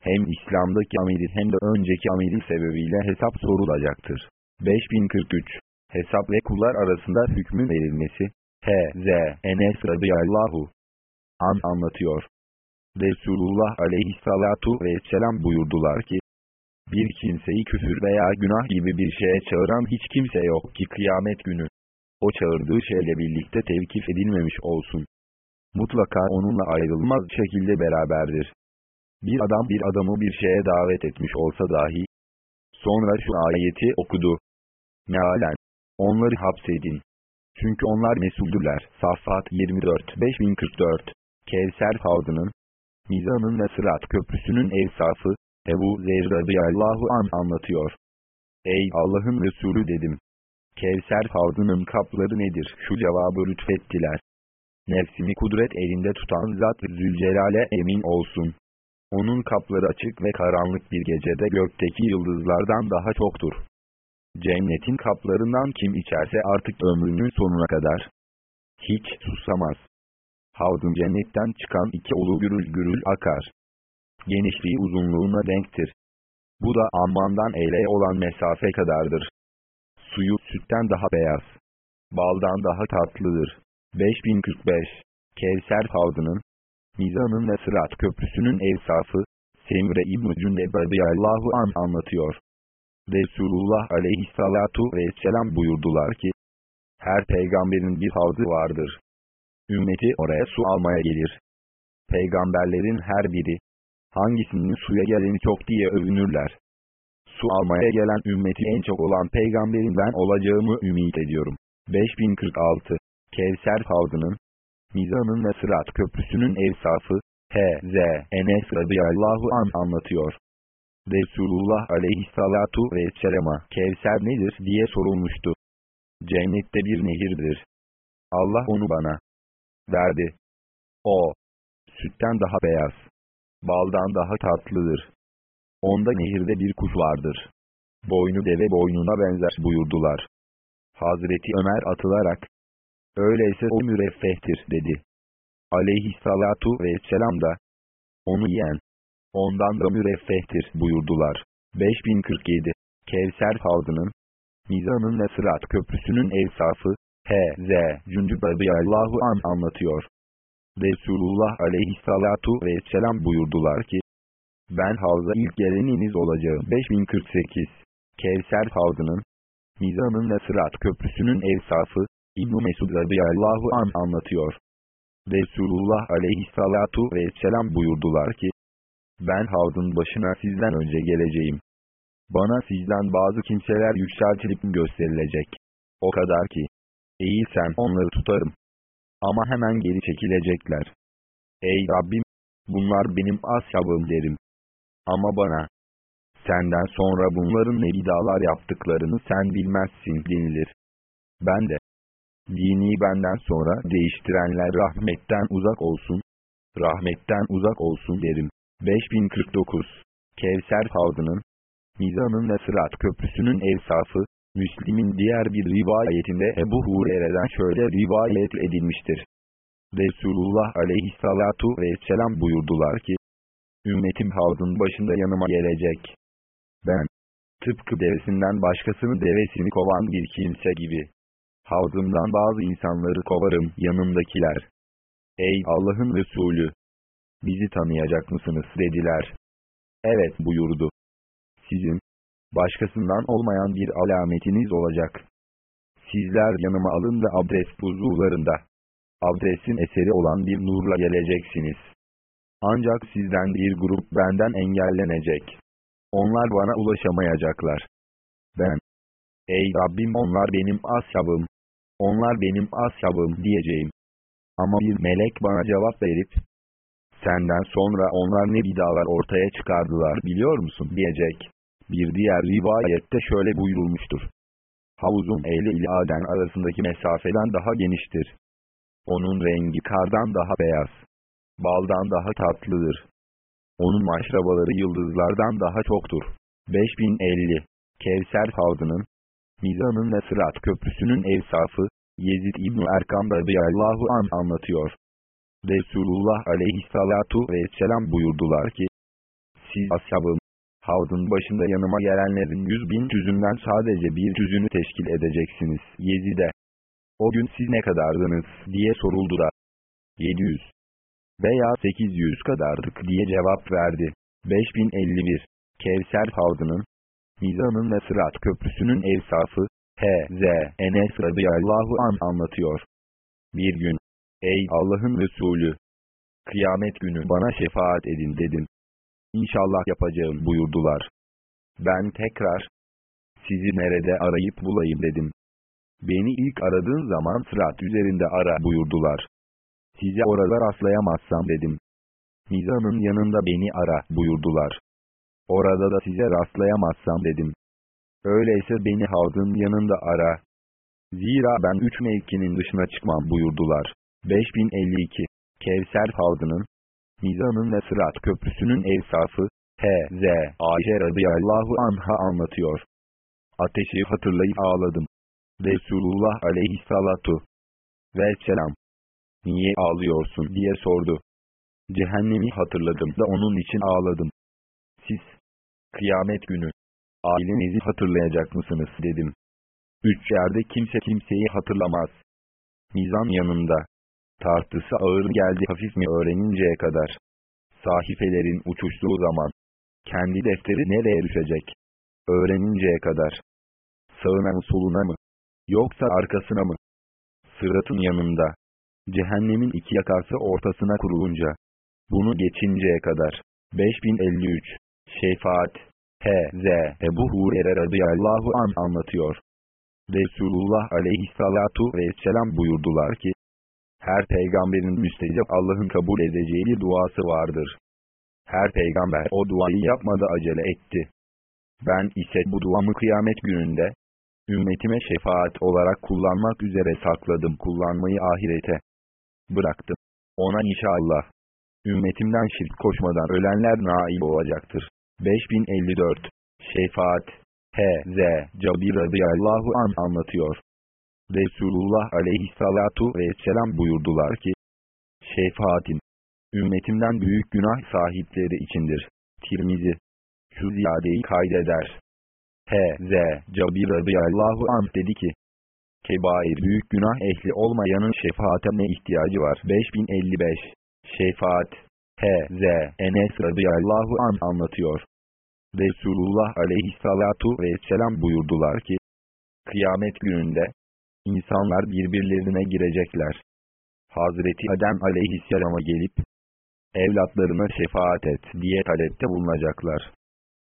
hem İslam'daki ameli hem de önceki ameli sebebiyle hesap sorulacaktır. 5043 Hesap ve kullar arasında hükmün verilmesi, H.Z. Enes radıyallahu an anlatıyor. Resulullah aleyhissalatu vesselam buyurdular ki, bir kimseyi küfür veya günah gibi bir şeye çağıran hiç kimse yok ki kıyamet günü. O çağırdığı şeyle birlikte tevkif edilmemiş olsun. Mutlaka onunla ayrılmaz şekilde beraberdir. Bir adam bir adamı bir şeye davet etmiş olsa dahi. Sonra şu ayeti okudu. Mealen. Onları hapsedin. Çünkü onlar mesuldürler. Saffat 24 5044 Kevser Havzı'nın, Mizan'ın ve Sırat Köprüsü'nün evsafı, Ebu Zer radıyallahu an anlatıyor. Ey Allah'ın Resulü dedim. Kevser havzının kapları nedir? Şu cevabı lütfettiler. Nefsimi kudret elinde tutan zat Zülcelal'e emin olsun. Onun kapları açık ve karanlık bir gecede gökteki yıldızlardan daha çoktur. Cennetin kaplarından kim içerse artık ömrünün sonuna kadar hiç susamaz. Havzın cennetten çıkan iki ulu gürül gürül akar genişliği uzunluğuna denktir. Bu da ammandan eyle olan mesafe kadardır. Suyu sütten daha beyaz, baldan daha tatlıdır. 5045 Kevser Havzı'nın, Mizan'ın ve Sırat Köprüsü'nün evsafı, Semre İbn-i Cündeb radıyallahu an anlatıyor. Resulullah aleyhissalatu vesselam buyurdular ki, her peygamberin bir havzı vardır. Ümmeti oraya su almaya gelir. Peygamberlerin her biri, hangisinin suya geleni çok diye övünürler. Su almaya gelen ümmeti en çok olan peygamberin ben olacağımı ümit ediyorum. 5046 Kevser Havzı'nın, Mizan'ın ve Sırat Köprüsü'nün evsafı, H.Z. Enes radıyallahu an anlatıyor. Resulullah aleyhissalatu vesselama Kevser nedir diye sorulmuştu. Cennette bir nehirdir. Allah onu bana verdi. O, sütten daha beyaz baldan daha tatlıdır. Onda nehirde bir kuş vardır. Boynu deve boynuna benzer buyurdular. Hazreti Ömer atılarak, öyleyse o müreffehtir dedi. Aleyhissalatu vesselam da, onu yiyen, ondan da müreffehtir buyurdular. 5047 Kevser Havzı'nın, Mizan'ın ve Sırat Köprüsü'nün evsafı, H.Z. Cündüb Allahu an anlatıyor. Resulullah aleyhissalatu vesselam buyurdular ki, ben havza ilk geleniniz olacağım. 5048 Kevser havzının, Mizan'ın ve Sırat köprüsünün evsafı, İbn-i Mesud radıyallahu an anlatıyor. Resulullah aleyhissalatu vesselam buyurdular ki, ben havzın başına sizden önce geleceğim. Bana sizden bazı kimseler yükseltilip gösterilecek. O kadar ki, Eğilsem onları tutarım. Ama hemen geri çekilecekler. Ey Rabbim! Bunlar benim ashabım derim. Ama bana, senden sonra bunların ne bidalar yaptıklarını sen bilmezsin denilir. Ben de, dini benden sonra değiştirenler rahmetten uzak olsun, rahmetten uzak olsun derim. 5049 Kevser Havzı'nın, Mizan'ın ve Sırat Köprüsü'nün evsafı, Müslim'in diğer bir rivayetinde Ebu Hurere'den şöyle rivayet edilmiştir. Resulullah aleyhissalatu vesselam buyurdular ki, Ümmetim havzın başında yanıma gelecek. Ben, tıpkı devesinden başkasının devesini kovan bir kimse gibi, havzımdan bazı insanları kovarım yanımdakiler. Ey Allah'ın Resulü! Bizi tanıyacak mısınız dediler. Evet buyurdu. Sizin, başkasından olmayan bir alametiniz olacak. Sizler yanıma alın da abdest buzullarında, abdestin eseri olan bir nurla geleceksiniz. Ancak sizden bir grup benden engellenecek. Onlar bana ulaşamayacaklar. Ben, ey Rabbim onlar benim ashabım, onlar benim ashabım diyeceğim. Ama bir melek bana cevap verip, senden sonra onlar ne bidalar ortaya çıkardılar biliyor musun diyecek. Bir diğer rivayette şöyle buyurulmuştur. Havuzun eyle ile Aden arasındaki mesafeden daha geniştir. Onun rengi kardan daha beyaz. Baldan daha tatlıdır. Onun maşrabaları yıldızlardan daha çoktur. 5050 Kevser Havzı'nın, Mizan'ın ve Sırat Köprüsü'nün evsafı, Yezid İbni Erkam radıyallahu an anlatıyor. Resulullah aleyhissalatu vesselam buyurdular ki, siz ashabım, havzın başında yanıma gelenlerin yüz bin cüzünden sadece bir cüzünü teşkil edeceksiniz. Yezid'e, o gün siz ne kadardınız diye soruldu da, 700 veya 800 kadardık diye cevap verdi. 5051 Kevser Havzı'nın, Mizan'ın ve Sırat Köprüsü'nün evsafı, H.Z. Enes radıyallahu an anlatıyor. Bir gün, ey Allah'ın Resulü, kıyamet günü bana şefaat edin dedim. İnşallah yapacağım buyurdular. Ben tekrar, sizi nerede arayıp bulayım dedim. Beni ilk aradığın zaman sırat üzerinde ara buyurdular. Size orada rastlayamazsam dedim. Mizanın yanında beni ara buyurdular. Orada da size rastlayamazsam dedim. Öyleyse beni havzın yanında ara. Zira ben üç mevkinin dışına çıkmam buyurdular. 5052 Kevser havzının, Mizan'ın ve Sırat Köprüsü'nün evsafı, H.Z. Ayşe radıyallahu anha anlatıyor. Ateşi hatırlayıp ağladım. Resulullah aleyhissalatu vesselam, niye ağlıyorsun diye sordu. Cehennemi hatırladım da onun için ağladım. Siz, kıyamet günü, ailenizi hatırlayacak mısınız dedim. Üç yerde kimse kimseyi hatırlamaz. Mizan yanında. Tartısı ağır geldi hafif mi öğreninceye kadar. Sahifelerin uçuştuğu zaman. Kendi defteri nereye düşecek? Öğreninceye kadar. Sağına mı soluna mı? Yoksa arkasına mı? Sıratın yanında. Cehennemin iki yakası ortasına kurulunca. Bunu geçinceye kadar. 5053 Şefaat H.Z. Ebu Hurer'e radıyallahu an anlatıyor. Resulullah aleyhissalatu vesselam buyurdular ki, her peygamberin müstecap Allah'ın kabul edeceği bir duası vardır. Her peygamber o duayı yapmadı acele etti. Ben ise bu duamı kıyamet gününde, ümmetime şefaat olarak kullanmak üzere sakladım kullanmayı ahirete. Bıraktım. Ona inşallah, ümmetimden şirk koşmadan ölenler nail olacaktır. 5054 Şefaat H.Z. Cabir radıyallahu an anlatıyor. Resulullah aleyhissalatu vesselam buyurdular ki, Şefaatin, ümmetimden büyük günah sahipleri içindir. Tirmizi, şu ziyadeyi kaydeder. H.Z. Cabir radıyallahu an dedi ki, Kebair büyük günah ehli olmayanın şefaate ne ihtiyacı var? 5055 Şefaat H.Z. Enes radıyallahu an anlatıyor. Resulullah aleyhissalatu vesselam buyurdular ki, Kıyamet gününde, insanlar birbirlerine girecekler. Hazreti Adem aleyhisselama gelip, evlatlarına şefaat et diye talepte bulunacaklar.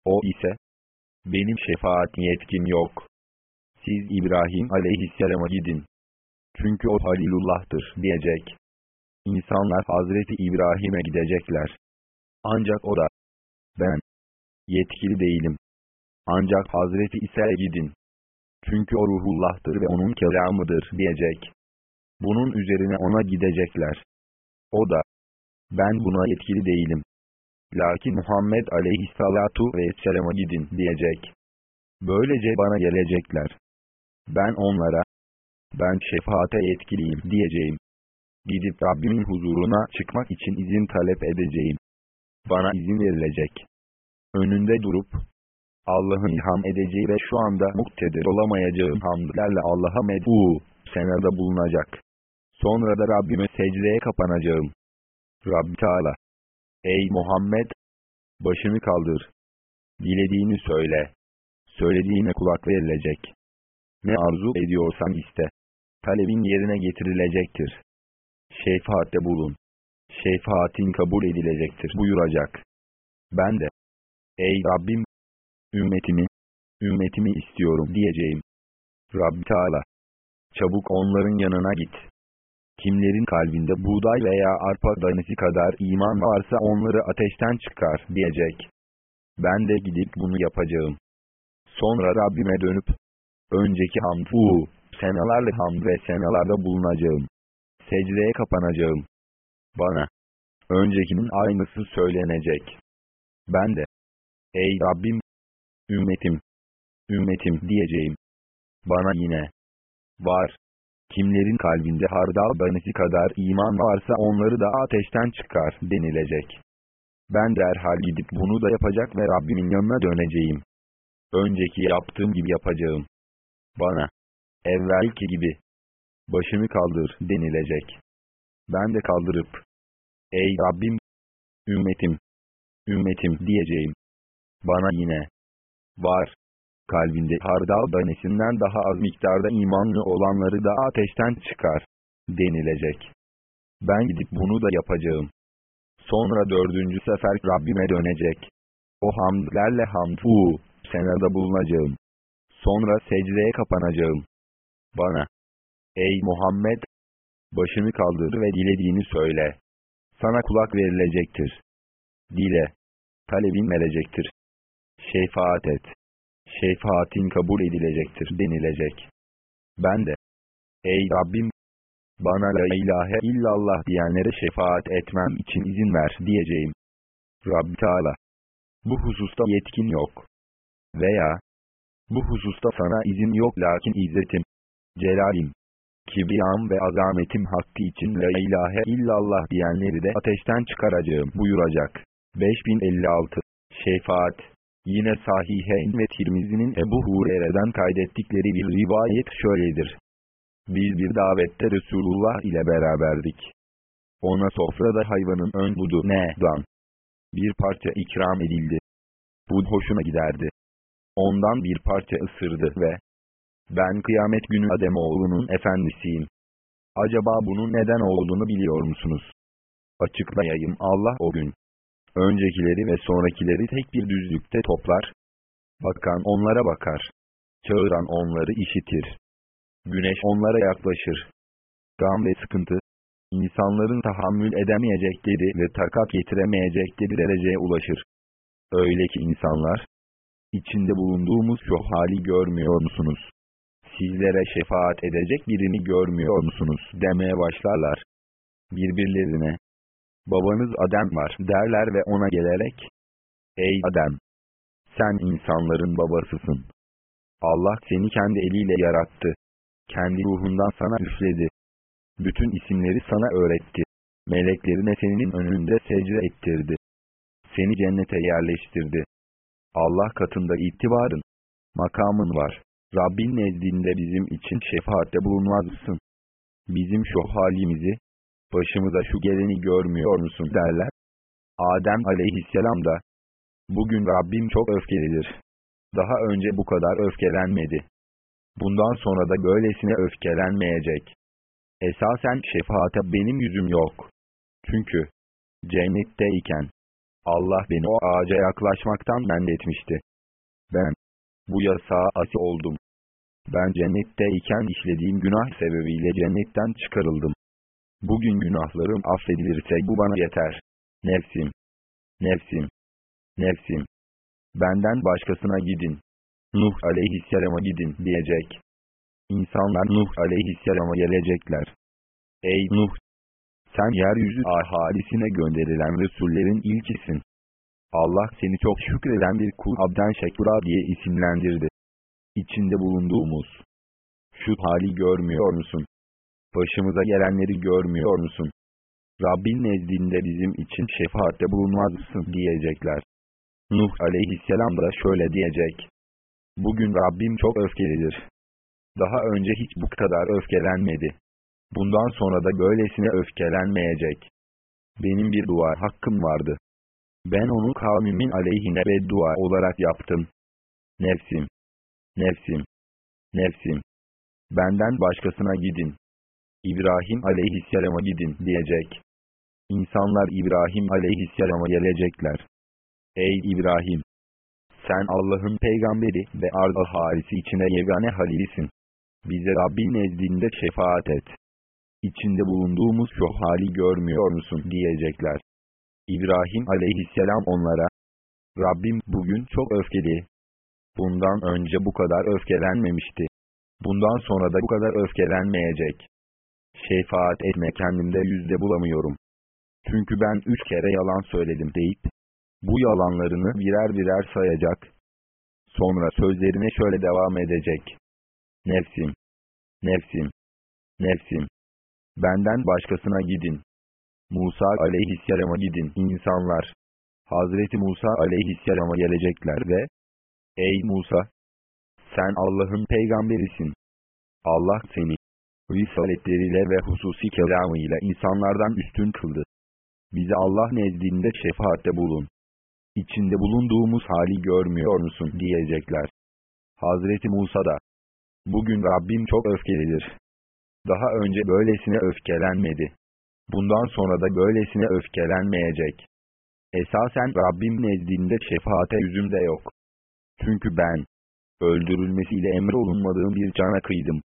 O ise, benim şefaat yetkim yok. Siz İbrahim aleyhisselama gidin. Çünkü o Halilullah'tır diyecek. İnsanlar Hazreti İbrahim'e gidecekler. Ancak o da, ben, yetkili değilim. Ancak Hazreti İsa'ya gidin. Çünkü o ruhullah'tır ve onun kelamıdır diyecek. Bunun üzerine ona gidecekler. O da, ben buna yetkili değilim. Lakin Muhammed aleyhissalatu vesselam'a gidin diyecek. Böylece bana gelecekler. Ben onlara, ben şefaate yetkiliyim diyeceğim. Gidip Rabbimin huzuruna çıkmak için izin talep edeceğim. Bana izin verilecek. Önünde durup, Allah'ın ilham edeceği ve şu anda muktedir olamayacağım hamdlerle Allah'a med'u, senada bulunacak. Sonra da Rabbime secdeye kapanacağım. Rabbi Teala. Ey Muhammed! Başını kaldır. Dilediğini söyle. Söylediğine kulak verilecek. Ne arzu ediyorsan iste. Talebin yerine getirilecektir. Şefaatte bulun. Şefaatin kabul edilecektir buyuracak. Ben de, ey Rabbim, ümmetimi, ümmetimi istiyorum diyeceğim. Rabbi Teala, çabuk onların yanına git. Kimlerin kalbinde buğday veya arpa tanesi kadar iman varsa onları ateşten çıkar diyecek. Ben de gidip bunu yapacağım. Sonra Rabbime dönüp, önceki hamd, u, senalarla hamd ve senalarda bulunacağım. Secdeye kapanacağım. Bana, öncekinin aynısı söylenecek. Ben de, ey Rabbim, ümmetim, ümmetim diyeceğim. Bana yine, var. Kimlerin kalbinde hardal tanesi kadar iman varsa onları da ateşten çıkar denilecek. Ben derhal gidip bunu da yapacak ve Rabbimin yanına döneceğim. Önceki yaptığım gibi yapacağım. Bana, evvelki gibi, başını kaldır denilecek. Ben de kaldırıp, ey Rabbim, ümmetim, ümmetim diyeceğim. Bana yine, var, kalbinde hardal tanesinden daha az miktarda imanlı olanları da ateşten çıkar, denilecek. Ben gidip bunu da yapacağım. Sonra dördüncü sefer Rabbime dönecek. O hamdlerle hamdu, senada bulunacağım. Sonra secdeye kapanacağım. Bana, ey Muhammed, başını kaldır ve dilediğini söyle. Sana kulak verilecektir. Dile, talebin verecektir. Şefaat et. Şefaatin kabul edilecektir denilecek. Ben de, ey Rabbim, bana la ilahe illallah diyenlere şefaat etmem için izin ver diyeceğim. Rabbi Teala, bu hususta yetkin yok. Veya, bu hususta sana izin yok lakin izzetim, celalim, kibriyam ve azametim hakkı için la ilahe illallah diyenleri de ateşten çıkaracağım buyuracak. 5056 Şefaat Yine Sahiheyn ve Tirmizi'nin Ebu Hurere'den kaydettikleri bir rivayet şöyledir. Biz bir davette Resulullah ile beraberdik. Ona sofrada hayvanın ön budu ne dan bir parça ikram edildi. Bu hoşuna giderdi. Ondan bir parça ısırdı ve ben kıyamet günü Ademoğlunun efendisiyim. Acaba bunun neden olduğunu biliyor musunuz? Açıklayayım Allah o gün. Öncekileri ve sonrakileri tek bir düzlükte toplar. Bakan onlara bakar. Çağıran onları işitir. Güneş onlara yaklaşır. Gam ve sıkıntı, insanların tahammül edemeyecekleri ve takat getiremeyecekleri dereceye ulaşır. Öyle ki insanlar, içinde bulunduğumuz şu hali görmüyor musunuz? Sizlere şefaat edecek birini görmüyor musunuz demeye başlarlar. Birbirlerine, babanız Adem var derler ve ona gelerek, Ey Adem! Sen insanların babasısın. Allah seni kendi eliyle yarattı. Kendi ruhundan sana üfledi. Bütün isimleri sana öğretti. Meleklerine senin önünde secde ettirdi. Seni cennete yerleştirdi. Allah katında itibarın, makamın var. Rabbin nezdinde bizim için şefaatte bulunmaz mısın? Bizim şu halimizi, başımıza şu geleni görmüyor musun derler. Adem aleyhisselam da, bugün Rabbim çok öfkelidir. Daha önce bu kadar öfkelenmedi. Bundan sonra da böylesine öfkelenmeyecek. Esasen şefaate benim yüzüm yok. Çünkü, cennetteyken, Allah beni o ağaca yaklaşmaktan men etmişti. Ben, bu yasağa asi oldum. Ben cennette iken işlediğim günah sebebiyle cennetten çıkarıldım. Bugün günahlarım affedilirse bu bana yeter. Nefsim, nefsim, nefsim. Benden başkasına gidin. Nuh aleyhisselama gidin diyecek. İnsanlar Nuh aleyhisselama gelecekler. Ey Nuh! Sen yeryüzü ahalisine gönderilen Resullerin ilkisin. Allah seni çok şükreden bir kul abden şekura diye isimlendirdi. İçinde bulunduğumuz şu hali görmüyor musun? Başımıza gelenleri görmüyor musun? Rabbin nezdinde bizim için şefaatte bulunmaz mısın diyecekler. Nuh aleyhisselam da şöyle diyecek. Bugün Rabbim çok öfkelidir. Daha önce hiç bu kadar öfkelenmedi. Bundan sonra da böylesine öfkelenmeyecek. Benim bir dua hakkım vardı. Ben onu kavmimin aleyhine beddua olarak yaptım. Nefsim, nefsim, nefsim. Benden başkasına gidin. İbrahim aleyhisselama gidin diyecek. İnsanlar İbrahim aleyhisselama gelecekler. Ey İbrahim! Sen Allah'ın peygamberi ve arz harisi içine yegane halilisin. Bize Rabbin nezdinde şefaat et. İçinde bulunduğumuz şu hali görmüyor musun diyecekler. İbrahim aleyhisselam onlara, Rabbim bugün çok öfkeli. Bundan önce bu kadar öfkelenmemişti. Bundan sonra da bu kadar öfkelenmeyecek. Şefaat etme kendimde yüzde bulamıyorum. Çünkü ben üç kere yalan söyledim deyip, bu yalanlarını birer birer sayacak. Sonra sözlerine şöyle devam edecek. Nefsim, nefsim, nefsim. Benden başkasına gidin. Musa aleyhisselama gidin insanlar. Hazreti Musa aleyhisselama gelecekler ve Ey Musa! Sen Allah'ın peygamberisin. Allah seni risaletleriyle ve hususi kelamıyla insanlardan üstün kıldı. Bize Allah nezdinde şefaatte bulun. İçinde bulunduğumuz hali görmüyor musun diyecekler. Hazreti Musa da, bugün Rabbim çok öfkelidir. Daha önce böylesine öfkelenmedi. Bundan sonra da böylesine öfkelenmeyecek. Esasen Rabbim nezdinde şefaate yüzümde yok. Çünkü ben, öldürülmesiyle emrolunmadığım bir cana kıydım.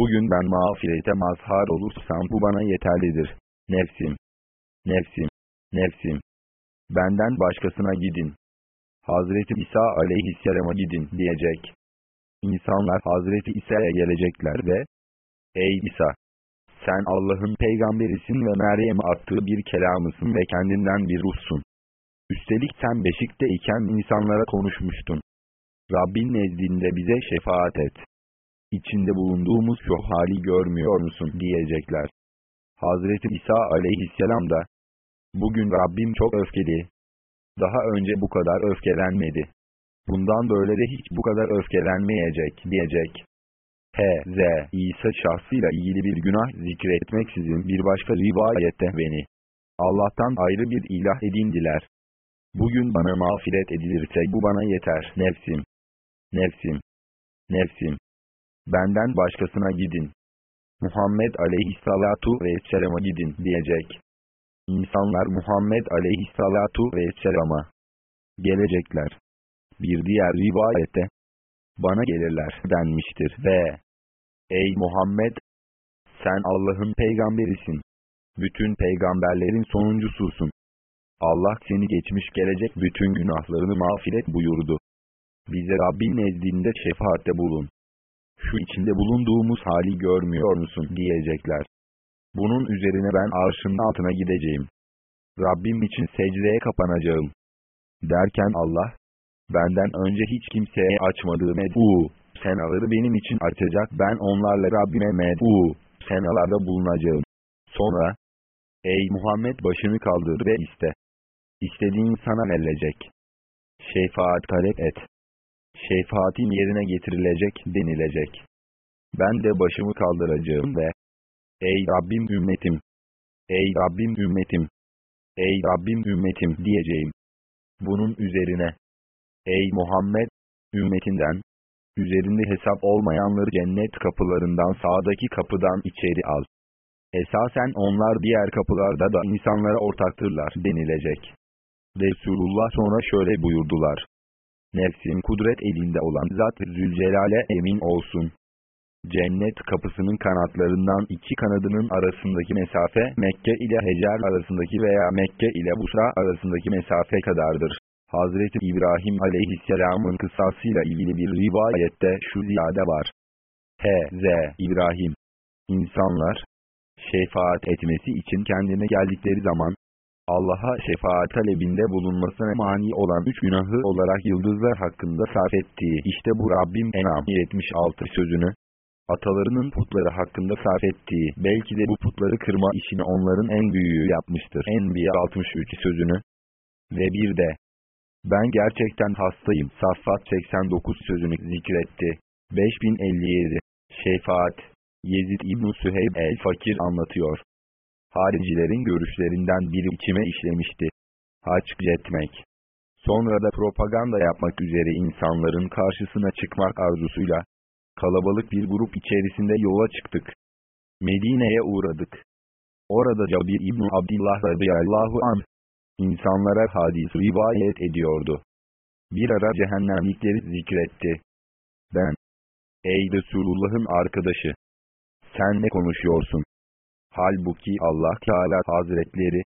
Bugün ben mağfirete mazhar olursam bu bana yeterlidir. Nefsim, nefsim, nefsim. Benden başkasına gidin. Hazreti İsa aleyhisselama gidin diyecek. İnsanlar Hazreti İsa'ya gelecekler ve Ey İsa! Sen Allah'ın peygamberisin ve Meryem'e attığı bir kelamısın ve kendinden bir ruhsun. Üstelik sen beşikte iken insanlara konuşmuştun. Rabbin nezdinde bize şefaat et. İçinde bulunduğumuz şu hali görmüyor musun diyecekler. Hazreti İsa aleyhisselam da, bugün Rabbim çok öfkeli. Daha önce bu kadar öfkelenmedi. Bundan böyle de hiç bu kadar öfkelenmeyecek diyecek. H.Z. İsa şahsıyla ilgili bir günah zikretmeksizin bir başka rivayette beni Allah'tan ayrı bir ilah edindiler. Bugün bana mağfiret edilirse bu bana yeter. Nefsim, nefsim, nefsim. Benden başkasına gidin. Muhammed aleyhissalatu vesselama gidin diyecek. İnsanlar Muhammed aleyhissalatu vesselama gelecekler. Bir diğer rivayette bana gelirler denmiştir ve Ey Muhammed! Sen Allah'ın peygamberisin. Bütün peygamberlerin sonuncususun. Allah seni geçmiş gelecek bütün günahlarını mağfiret buyurdu. Bize Rabbin nezdinde şefaatte bulun. Şu içinde bulunduğumuz hali görmüyor musun diyecekler. Bunun üzerine ben arşın altına gideceğim. Rabbim için secdeye kapanacağım. Derken Allah, benden önce hiç kimseye açmadığım ed'u, senaları benim için açacak ben onlarla Rabbime med'u, senalarda bulunacağım. Sonra, ey Muhammed başını kaldır ve iste. İstediğin sana verilecek. Şefaat talep et. Şefaatin yerine getirilecek denilecek. Ben de başımı kaldıracağım ve Ey Rabbim ümmetim! Ey Rabbim ümmetim! Ey Rabbim ümmetim diyeceğim. Bunun üzerine Ey Muhammed! Ümmetinden, üzerinde hesap olmayanları cennet kapılarından sağdaki kapıdan içeri al. Esasen onlar diğer kapılarda da insanlara ortaktırlar denilecek. Resulullah sonra şöyle buyurdular. Nefsin kudret elinde olan Zat Zülcelal'e emin olsun. Cennet kapısının kanatlarından iki kanadının arasındaki mesafe Mekke ile Hecer arasındaki veya Mekke ile Busra arasındaki mesafe kadardır. Hazreti İbrahim aleyhisselamın kısasıyla ilgili bir rivayette şu ziyade var. H.Z. İbrahim İnsanlar, şefaat etmesi için kendine geldikleri zaman, Allah'a şefaat talebinde bulunmasına mani olan üç günahı olarak yıldızlar hakkında sarf ettiği işte bu Rabbim Enam 76 sözünü, atalarının putları hakkında sarf ettiği belki de bu putları kırma işini onların en büyüğü yapmıştır. Enbiya 63 sözünü ve bir de ben gerçekten hastayım Saffat 89 sözünü zikretti. 5057 Şefaat Yezid İbn Süheyb el-Fakir anlatıyor. Haricilerin görüşlerinden biri içime işlemişti. Haç etmek. Sonra da propaganda yapmak üzere insanların karşısına çıkmak arzusuyla, kalabalık bir grup içerisinde yola çıktık. Medine'ye uğradık. Orada Cabir İbn Abdullah radıyallahu anh, insanlara hadis rivayet ediyordu. Bir ara cehennemlikleri zikretti. Ben, ey Resulullah'ın arkadaşı, sen ne konuşuyorsun? Halbuki Allah Teala Hazretleri,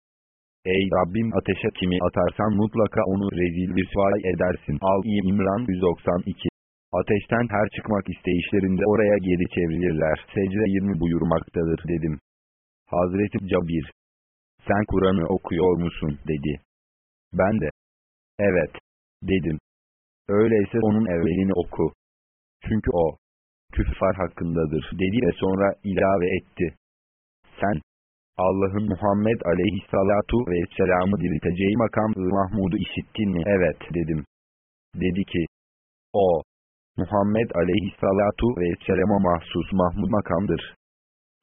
Ey Rabbim ateşe kimi atarsan mutlaka onu rezil bir suay edersin. Al-i İmran 192 Ateşten her çıkmak isteyişlerinde oraya geri çevrilirler. Secde 20 buyurmaktadır dedim. Hazreti Cabir, sen Kur'an'ı okuyor musun dedi. Ben de, evet, dedim. Öyleyse onun evvelini oku. Çünkü o, küffar hakkındadır dedi ve sonra ilave etti. Sen, Allah'ın Muhammed aleyhissalatu ve selamı dirilteceği makam Mahmud'u işittin mi? Evet dedim. Dedi ki, o, Muhammed aleyhissalatu ve selama mahsus Mahmud makamdır.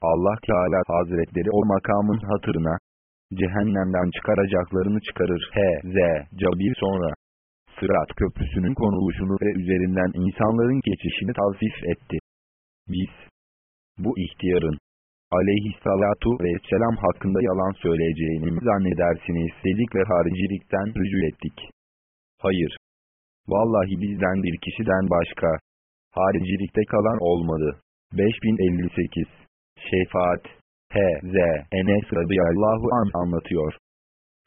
Allah Teala Hazretleri o makamın hatırına, cehennemden çıkaracaklarını çıkarır. H.Z. Cabir sonra, Sırat köprüsünün konuluşunu ve üzerinden insanların geçişini tavsif etti. Biz, bu ihtiyarın, aleyhissalatu vesselam hakkında yalan söyleyeceğini mi zannedersiniz dedik ve haricilikten rücu ettik. Hayır. Vallahi bizden bir kişiden başka, haricilikte kalan olmadı. 5058 Şefaat H.Z. Enes radıyallahu an anlatıyor.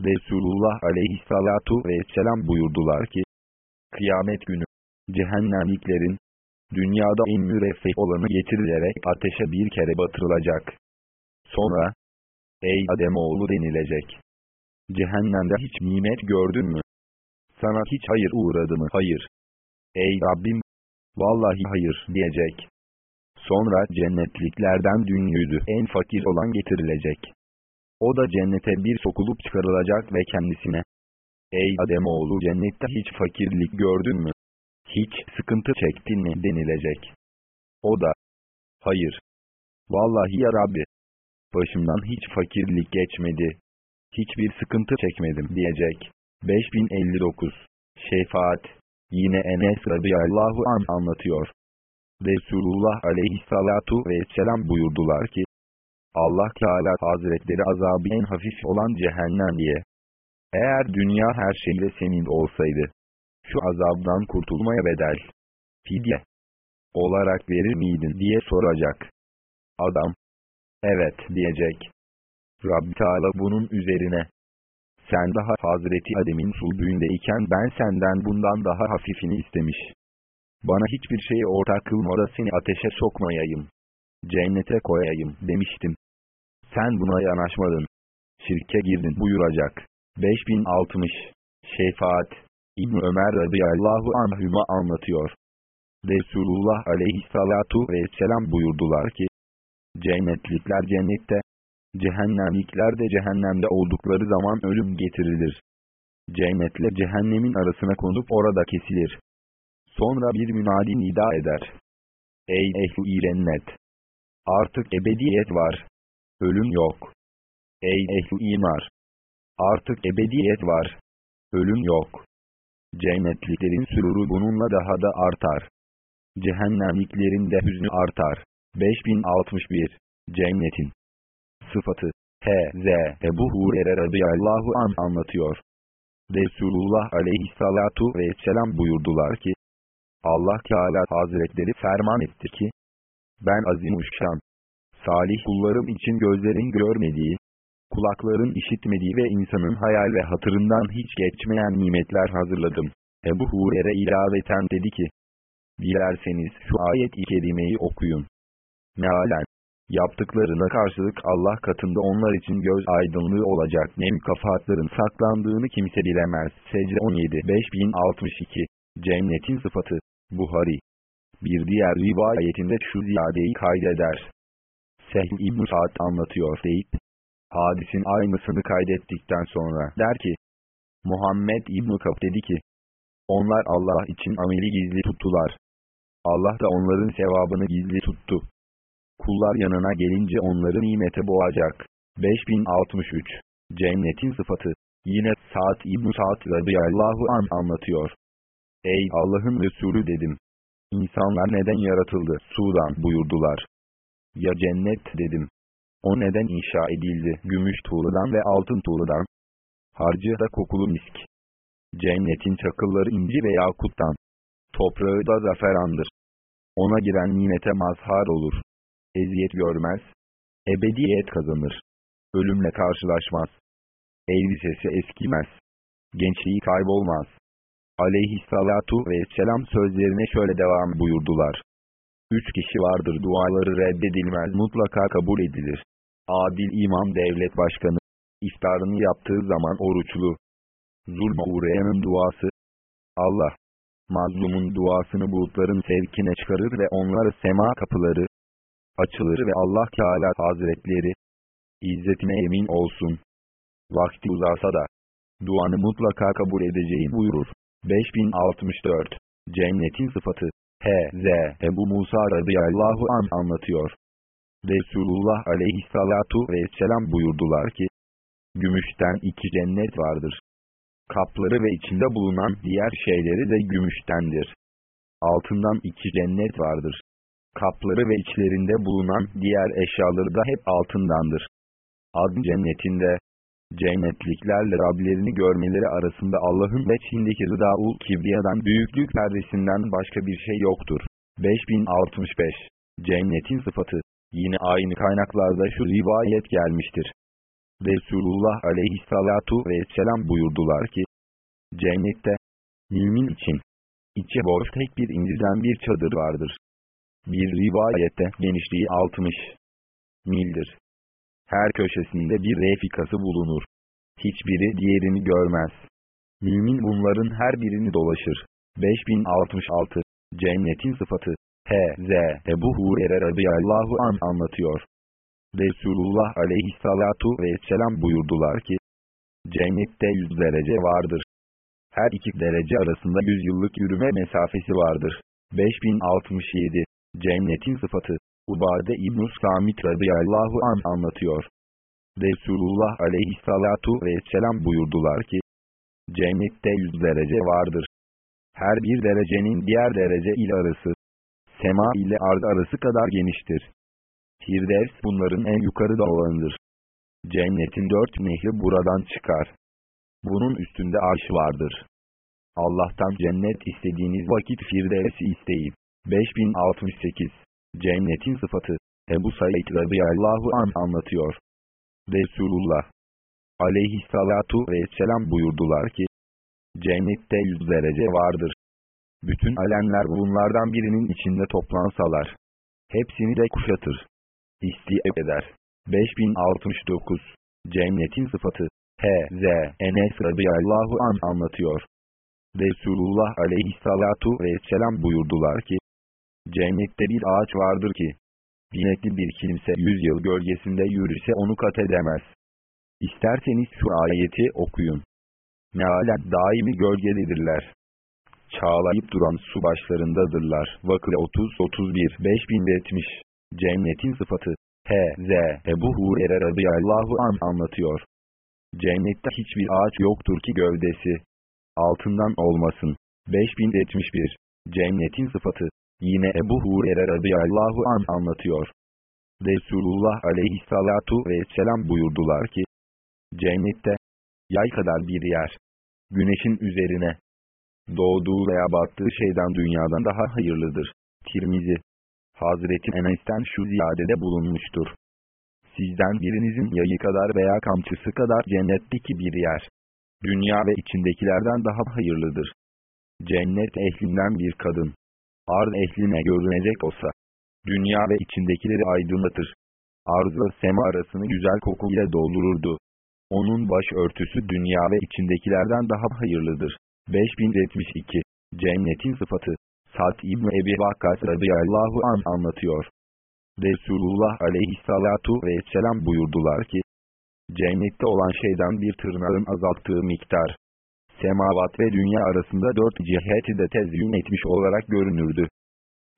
Resulullah aleyhissalatu vesselam buyurdular ki, Kıyamet günü, cehennemliklerin, dünyada en müreffeh olanı getirilerek ateşe bir kere batırılacak. Sonra, ey Ademoğlu denilecek. Cehennemde hiç nimet gördün mü? Sana hiç hayır uğradı mı? Hayır. Ey Rabbim! Vallahi hayır diyecek. Sonra cennetliklerden dünlüydü en fakir olan getirilecek. O da cennete bir sokulup çıkarılacak ve kendisine, Ey Ademoğlu cennette hiç fakirlik gördün mü? Hiç sıkıntı çektin mi denilecek. O da, hayır. Vallahi ya Rabbi, başımdan hiç fakirlik geçmedi. Hiçbir sıkıntı çekmedim diyecek. 5059 Şefaat Yine Enes radıyallahu an anlatıyor. Resulullah aleyhissalatu vesselam buyurdular ki, Allah Teala Hazretleri azabı en hafif olan cehennem diye. Eğer dünya her şeyle senin olsaydı, şu azabdan kurtulmaya bedel, fidye olarak verir miydin diye soracak. Adam, evet diyecek. Rabbi Teala bunun üzerine, sen daha Hazreti Adem'in sulbüğündeyken ben senden bundan daha hafifini istemiş. Bana hiçbir şeyi ortak kılma da seni ateşe sokmayayım. Cennete koyayım demiştim. Sen buna yanaşmadın. Şirke girdin buyuracak. 5060 Şefaat İbn Ömer radıyallahu anhüma anlatıyor. Resulullah aleyhissalatu vesselam buyurdular ki, Cennetlikler cennette, cehennemlikler de cehennemde oldukları zaman ölüm getirilir. Cennetle cehennemin arasına konup orada kesilir. Sonra bir münadi nida eder. Ey ehli irennet! Artık ebediyet var. Ölüm yok. Ey ehli imar! Artık ebediyet var. Ölüm yok. Cennetliklerin süruru bununla daha da artar. Cehennemliklerin de hüznü artar. 5061 Cennetin Sıfatı H.Z. Ebu Hurer'e radıyallahu an anlatıyor. Resulullah aleyhissalatu vesselam buyurdular ki, Allah Teala Hazretleri ferman etti ki, ben azimuşşan, salih kullarım için gözlerin görmediği, kulakların işitmediği ve insanın hayal ve hatırından hiç geçmeyen nimetler hazırladım. Ebu Hurer'e ilaveten dedi ki, Dilerseniz şu ayet-i kerimeyi okuyun. Mealen, yaptıklarına karşılık Allah katında onlar için göz aydınlığı olacak ne mükafatların saklandığını kimse bilemez. Secde 17 5062 Cennetin sıfatı Buhari Bir diğer rivayetinde şu ziyadeyi kaydeder. Sehl İbn Sa'd anlatıyor deyip, hadisin aynısını kaydettikten sonra der ki, Muhammed İbn Kap dedi ki, onlar Allah için ameli gizli tuttular. Allah da onların sevabını gizli tuttu. Kullar yanına gelince onları nimete boğacak. 5063 Cennetin sıfatı Yine Sa'd İbn Sa'd radıyallahu an anlatıyor. Ey Allah'ın Resulü dedim. İnsanlar neden yaratıldı? Sudan buyurdular. Ya cennet dedim. O neden inşa edildi? Gümüş tuğladan ve altın tuğladan. Harcı da kokulu misk. Cennetin çakılları inci ve yakuttan. Toprağı da zaferandır. Ona giren nimete mazhar olur. Eziyet görmez. Ebediyet kazanır. Ölümle karşılaşmaz. Elbisesi eskimez. Gençliği kaybolmaz. Aleyhissalatu vesselam sözlerine şöyle devam buyurdular. Üç kişi vardır duaları reddedilmez mutlaka kabul edilir. Adil imam devlet başkanı, iftarını yaptığı zaman oruçlu. Zulma uğrayanın duası. Allah, mazlumun duasını bulutların sevkine çıkarır ve onları sema kapıları açılır ve Allah Teala Hazretleri, İzzetine emin olsun. Vakti uzarsa da, duanı mutlaka kabul edeceğim buyurur. 5064 Cennetin sıfatı H.Z. Ebu Musa radıyallahu an anlatıyor. Resulullah aleyhissalatu vesselam buyurdular ki, Gümüşten iki cennet vardır. Kapları ve içinde bulunan diğer şeyleri de gümüştendir. Altından iki cennet vardır. Kapları ve içlerinde bulunan diğer eşyaları da hep altındandır. Ad cennetinde, cennetliklerle Rablerini görmeleri arasında Allah'ın veçhindeki rıda-ul kibriyadan büyüklük perdesinden başka bir şey yoktur. 5065 Cennetin sıfatı Yine aynı kaynaklarda şu rivayet gelmiştir. Resulullah aleyhissalatu vesselam buyurdular ki, Cennette, mümin için, içe boş tek bir inciden bir çadır vardır. Bir rivayette genişliği 60 mildir. Her köşesinde bir refikası bulunur. Hiçbiri diğerini görmez. Mümin bunların her birini dolaşır. 5066 Cennetin sıfatı H.Z. Ebu Hurer'e radıyallahu an anlatıyor. Resulullah aleyhissalatu vesselam buyurdular ki, Cennette yüz derece vardır. Her iki derece arasında yüz yıllık yürüme mesafesi vardır. 5067 Cennetin sıfatı Ubade İbn-i Samit radıyallahu an anlatıyor. Resulullah aleyhissalatu vesselam buyurdular ki, Cennette yüz derece vardır. Her bir derecenin diğer derece ile arası, sema ile arz arası kadar geniştir. Firdevs bunların en yukarıda olanıdır. Cennetin dört nehri buradan çıkar. Bunun üstünde arş vardır. Allah'tan cennet istediğiniz vakit Firdevs'i isteyin. 5068 Cennetin sıfatı Ebu Said radıyallahu an anlatıyor. Resulullah aleyhissalatu vesselam buyurdular ki, Cennette yüz derece vardır. Bütün alemler bunlardan birinin içinde toplansalar, hepsini de kuşatır. İstiyep eder. 5069 Cennetin sıfatı H.Z. Enes radıyallahu an anlatıyor. Resulullah aleyhissalatu vesselam buyurdular ki, Cennette bir ağaç vardır ki, binekli bir kimse yüz yıl gölgesinde yürüse onu kat edemez. İsterseniz şu ayeti okuyun. Mealen daimi gölgededirler. Çağlayıp duran su başlarındadırlar. Vakı 30-31 5070 Cennetin sıfatı H.Z. Ebu Hurer'e radıyallahu an anlatıyor. Cennette hiçbir ağaç yoktur ki gövdesi altından olmasın. 5071 Cennetin sıfatı Yine Ebu Hurer'e radıyallahu an anlatıyor. Resulullah aleyhissalatu vesselam buyurdular ki, Cennette, yay kadar bir yer, güneşin üzerine doğduğu veya battığı şeyden dünyadan daha hayırlıdır. Tirmizi Hazreti Enes'ten şu ziyadede bulunmuştur. Sizden birinizin yayı kadar veya kamçısı kadar cennetteki bir yer. Dünya ve içindekilerden daha hayırlıdır. Cennet ehlinden bir kadın. Arz ehline görünecek olsa. Dünya ve içindekileri aydınlatır. Arzla sema arasını güzel koku ile doldururdu. Onun baş örtüsü dünya ve içindekilerden daha hayırlıdır. 5072 Cennetin sıfatı Sad İbni Ebi Vakkas radıyallahu an anlatıyor. Resulullah aleyhissalatu vesselam buyurdular ki, Cennette olan şeyden bir tırnağın azalttığı miktar, semavat ve dünya arasında dört ciheti de tezyün etmiş olarak görünürdü.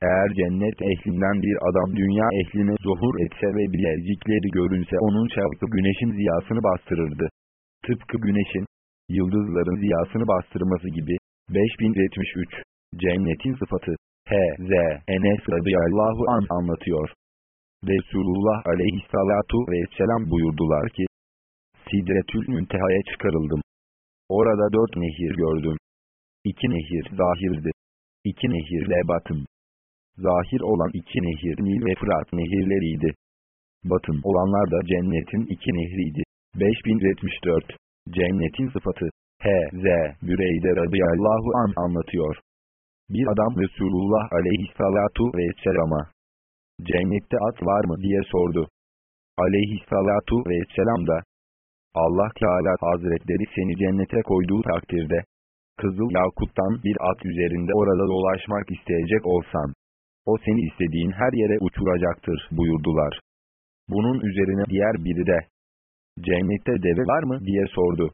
Eğer cennet ehlinden bir adam dünya ehline zuhur etse ve bilezikleri görünse onun çarpı güneşin ziyasını bastırırdı. Tıpkı güneşin, yıldızların ziyasını bastırması gibi. 5073 Cennetin sıfatı H.Z. Enes radıyallahu an anlatıyor. Resulullah aleyhissalatu vesselam buyurdular ki, Sidretül Münteha'ya çıkarıldım. Orada dört nehir gördüm. İki nehir zahirdi. İki nehir de batın. Zahir olan iki nehir Nil ve Fırat nehirleriydi. Batın olanlar da cennetin iki nehriydi. 5074 Cennetin sıfatı H.Z. Büreyde radıyallahu an anlatıyor. Bir adam Resulullah aleyhissalatu vesselama Cennette at var mı diye sordu. Aleyhissalatu vesselam da Allah Teala Hazretleri seni cennete koyduğu takdirde Kızıl Yakut'tan bir at üzerinde orada dolaşmak isteyecek olsan o seni istediğin her yere uçuracaktır buyurdular. Bunun üzerine diğer biri de cennette deve var mı diye sordu.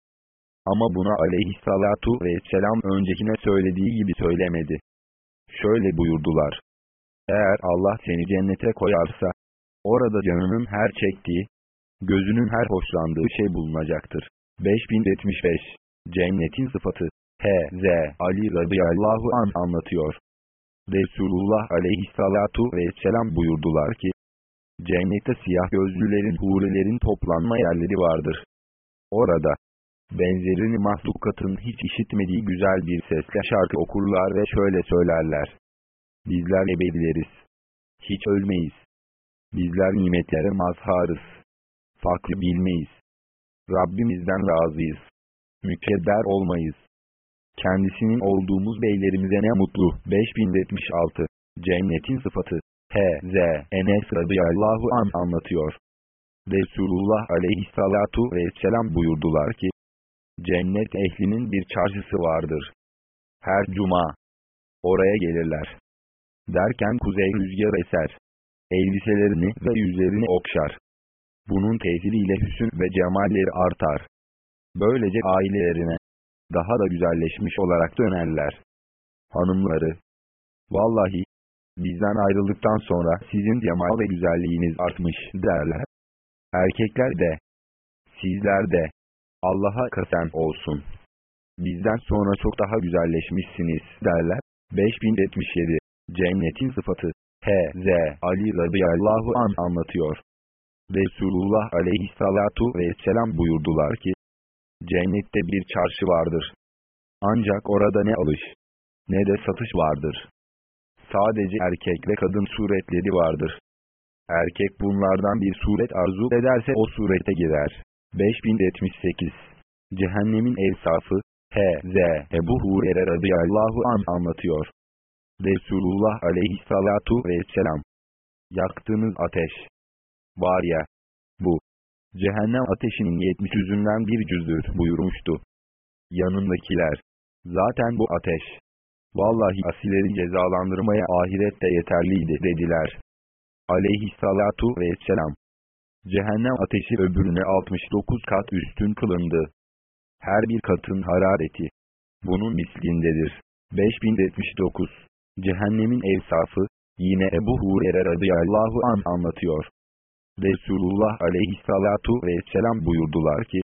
Ama buna aleyhissalatu vesselam öncekine söylediği gibi söylemedi. Şöyle buyurdular. Eğer Allah seni cennete koyarsa, orada canının her çektiği, gözünün her hoşlandığı şey bulunacaktır. 5075 Cennetin sıfatı H.Z. Ali radıyallahu an anlatıyor. Resulullah aleyhissalatu vesselam buyurdular ki, Cennette siyah gözlülerin hurilerin toplanma yerleri vardır. Orada, benzerini mahlukatın hiç işitmediği güzel bir sesle şarkı okurlar ve şöyle söylerler. Bizler ebedileriz. Hiç ölmeyiz. Bizler nimetlere mazharız. Farklı bilmeyiz. Rabbimizden razıyız. Mükedder olmayız. Kendisinin olduğumuz beylerimize ne mutlu. 5076 Cennetin sıfatı H.Z. Enes radıyallahu an anlatıyor. Resulullah aleyhissalatu vesselam buyurdular ki, Cennet ehlinin bir çarşısı vardır. Her cuma oraya gelirler. Derken kuzey rüzgar eser. Elbiselerini ve yüzlerini okşar. Bunun tesiriyle hüsün ve cemalleri artar. Böylece ailelerine daha da güzelleşmiş olarak dönerler. Hanımları, vallahi, bizden ayrıldıktan sonra sizin cemal ve güzelliğiniz artmış derler. Erkekler de, sizler de, Allah'a kasem olsun. Bizden sonra çok daha güzelleşmişsiniz derler. 5077 Cennetin sıfatı H.Z. Ali radıyallahu an anlatıyor. Resulullah aleyhissalatu vesselam buyurdular ki, Cennette bir çarşı vardır. Ancak orada ne alış, ne de satış vardır. Sadece erkek ve kadın suretleri vardır. Erkek bunlardan bir suret arzu ederse o surete girer. 5078 Cehennemin evsafı H.Z. Ebu Hurer'e radıyallahu an anlatıyor. Resulullah aleyhissalatu vesselam Yaktığınız ateş var ya, bu, cehennem ateşinin yetmiş yüzünden bir cüzdür buyurmuştu. Yanındakiler, zaten bu ateş, vallahi asileri cezalandırmaya ahirette yeterliydi dediler. Aleyhissalatu vesselam, cehennem ateşi öbürüne 69 kat üstün kılındı. Her bir katın harareti, bunun mislindedir. 5079 Cehennemin evsafı, yine Ebu Hurer'e radıyallahu an anlatıyor. Resulullah aleyhissalatu vesselam buyurdular ki,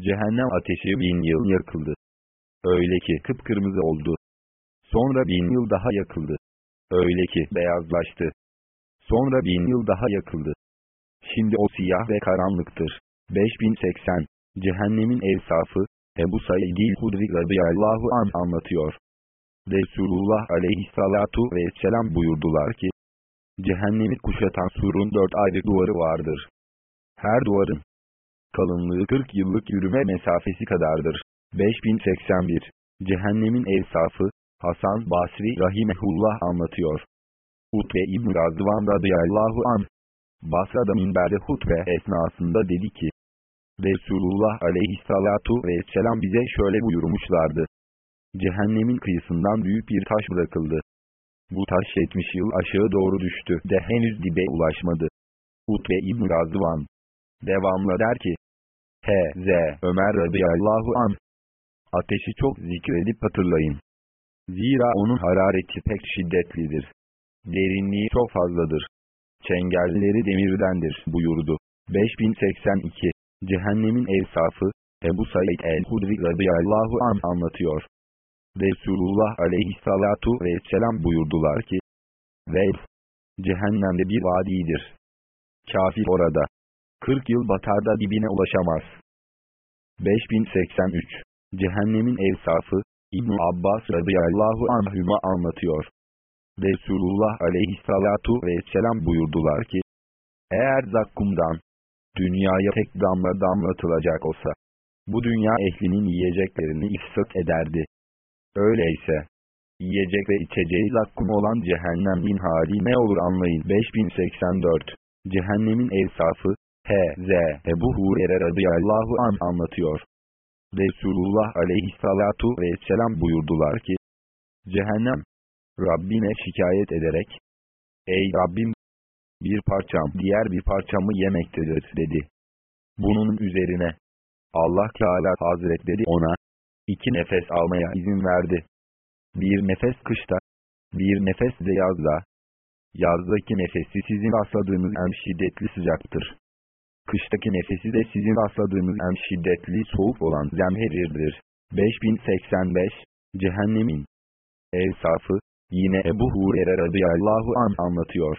Cehennem ateşi bin yıl yakıldı. Öyle ki kıpkırmızı oldu. Sonra bin yıl daha yakıldı. Öyle ki beyazlaştı. Sonra bin yıl daha yakıldı. Şimdi o siyah ve karanlıktır. 5080 Cehennemin evsafı, Ebu Said-i Hudri radıyallahu an anlatıyor. Resulullah aleyhissalatu vesselam buyurdular ki, Cehennemi kuşatan surun dört ayrı duvarı vardır. Her duvarın kalınlığı 40 yıllık yürüme mesafesi kadardır. 5081 Cehennemin evsafı Hasan Basri Rahimehullah anlatıyor. Utbe İbn Razvan radıyallahu an Basra'da minberde hutbe esnasında dedi ki Resulullah aleyhissalatu vesselam bize şöyle buyurmuşlardı. Cehennemin kıyısından büyük bir taş bırakıldı. Bu taş 70 yıl aşağı doğru düştü de henüz dibe ulaşmadı. Utbe İbn Razvan devamlı der ki H.Z. Ömer radıyallahu an Ateşi çok zikredip hatırlayın. Zira onun harareti pek şiddetlidir. Derinliği çok fazladır. Çengelleri demirdendir buyurdu. 5082 Cehennemin evsafı Ebu Said el-Hudri radıyallahu an anlatıyor. Resulullah aleyhissalatu vesselam buyurdular ki, Veyl, cehennemde bir vadidir. Kafir orada. 40 yıl batarda dibine ulaşamaz. 5083 Cehennemin evsafı, ibn Abbas radıyallahu anhüma anlatıyor. Resulullah aleyhissalatu vesselam buyurdular ki, eğer zakkumdan, dünyaya tek damla damlatılacak olsa, bu dünya ehlinin yiyeceklerini ifsat ederdi. Öyleyse, yiyecek ve içeceği zakkum olan cehennemin hali ne olur anlayın. 5084 Cehennemin evsafı, H.Z. Ebu Hurer'e radıyallahu an anlatıyor. Resulullah aleyhissalatu vesselam buyurdular ki, Cehennem, Rabbine şikayet ederek, Ey Rabbim! Bir parçam diğer bir parçamı yemektedir dedi. Bunun üzerine, Allah Teala Hazretleri ona, iki nefes almaya izin verdi. Bir nefes kışta, bir nefes de yazda. Yazdaki nefesi sizin rastladığınız en şiddetli sıcaktır. Kıştaki nefesi de sizin rastladığınız en şiddetli soğuk olan zemherirdir. 5085 Cehennemin Evsafı Yine Ebu Hurer'e radıyallahu an anlatıyor.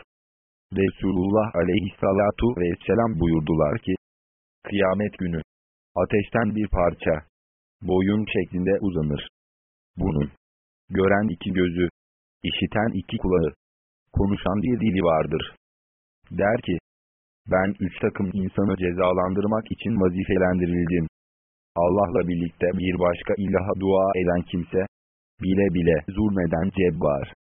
Resulullah aleyhissalatu vesselam buyurdular ki, Kıyamet günü, ateşten bir parça, boyun şeklinde uzanır. Bunun, gören iki gözü, işiten iki kulağı, konuşan bir dili vardır. Der ki, ben üç takım insanı cezalandırmak için vazifelendirildim. Allah'la birlikte bir başka ilaha dua eden kimse, bile bile zulmeden cebbar.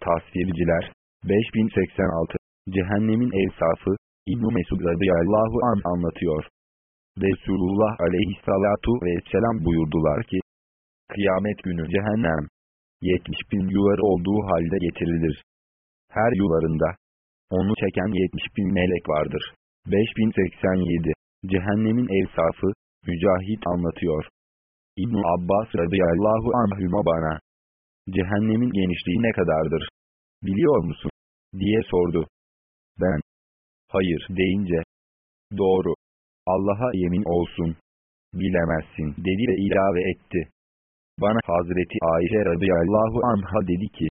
Tasvirciler, 5086, Cehennemin evsafı, İbn-i Mesud radıyallahu an anlatıyor. Resulullah aleyhissalatu vesselam buyurdular ki, Kıyamet günü cehennem, 70 bin yuvar olduğu halde getirilir. Her yuvarında, onu çeken 70 bin melek vardır. 5087 Cehennemin evsafı, Mücahit anlatıyor. ibn Abbas radıyallahu anhüma bana, cehennemin genişliği ne kadardır? Biliyor musun? diye sordu. Ben, hayır deyince, doğru, Allah'a yemin olsun, bilemezsin dedi ve ilave etti. Bana Hazreti Ayşe radıyallahu anha dedi ki,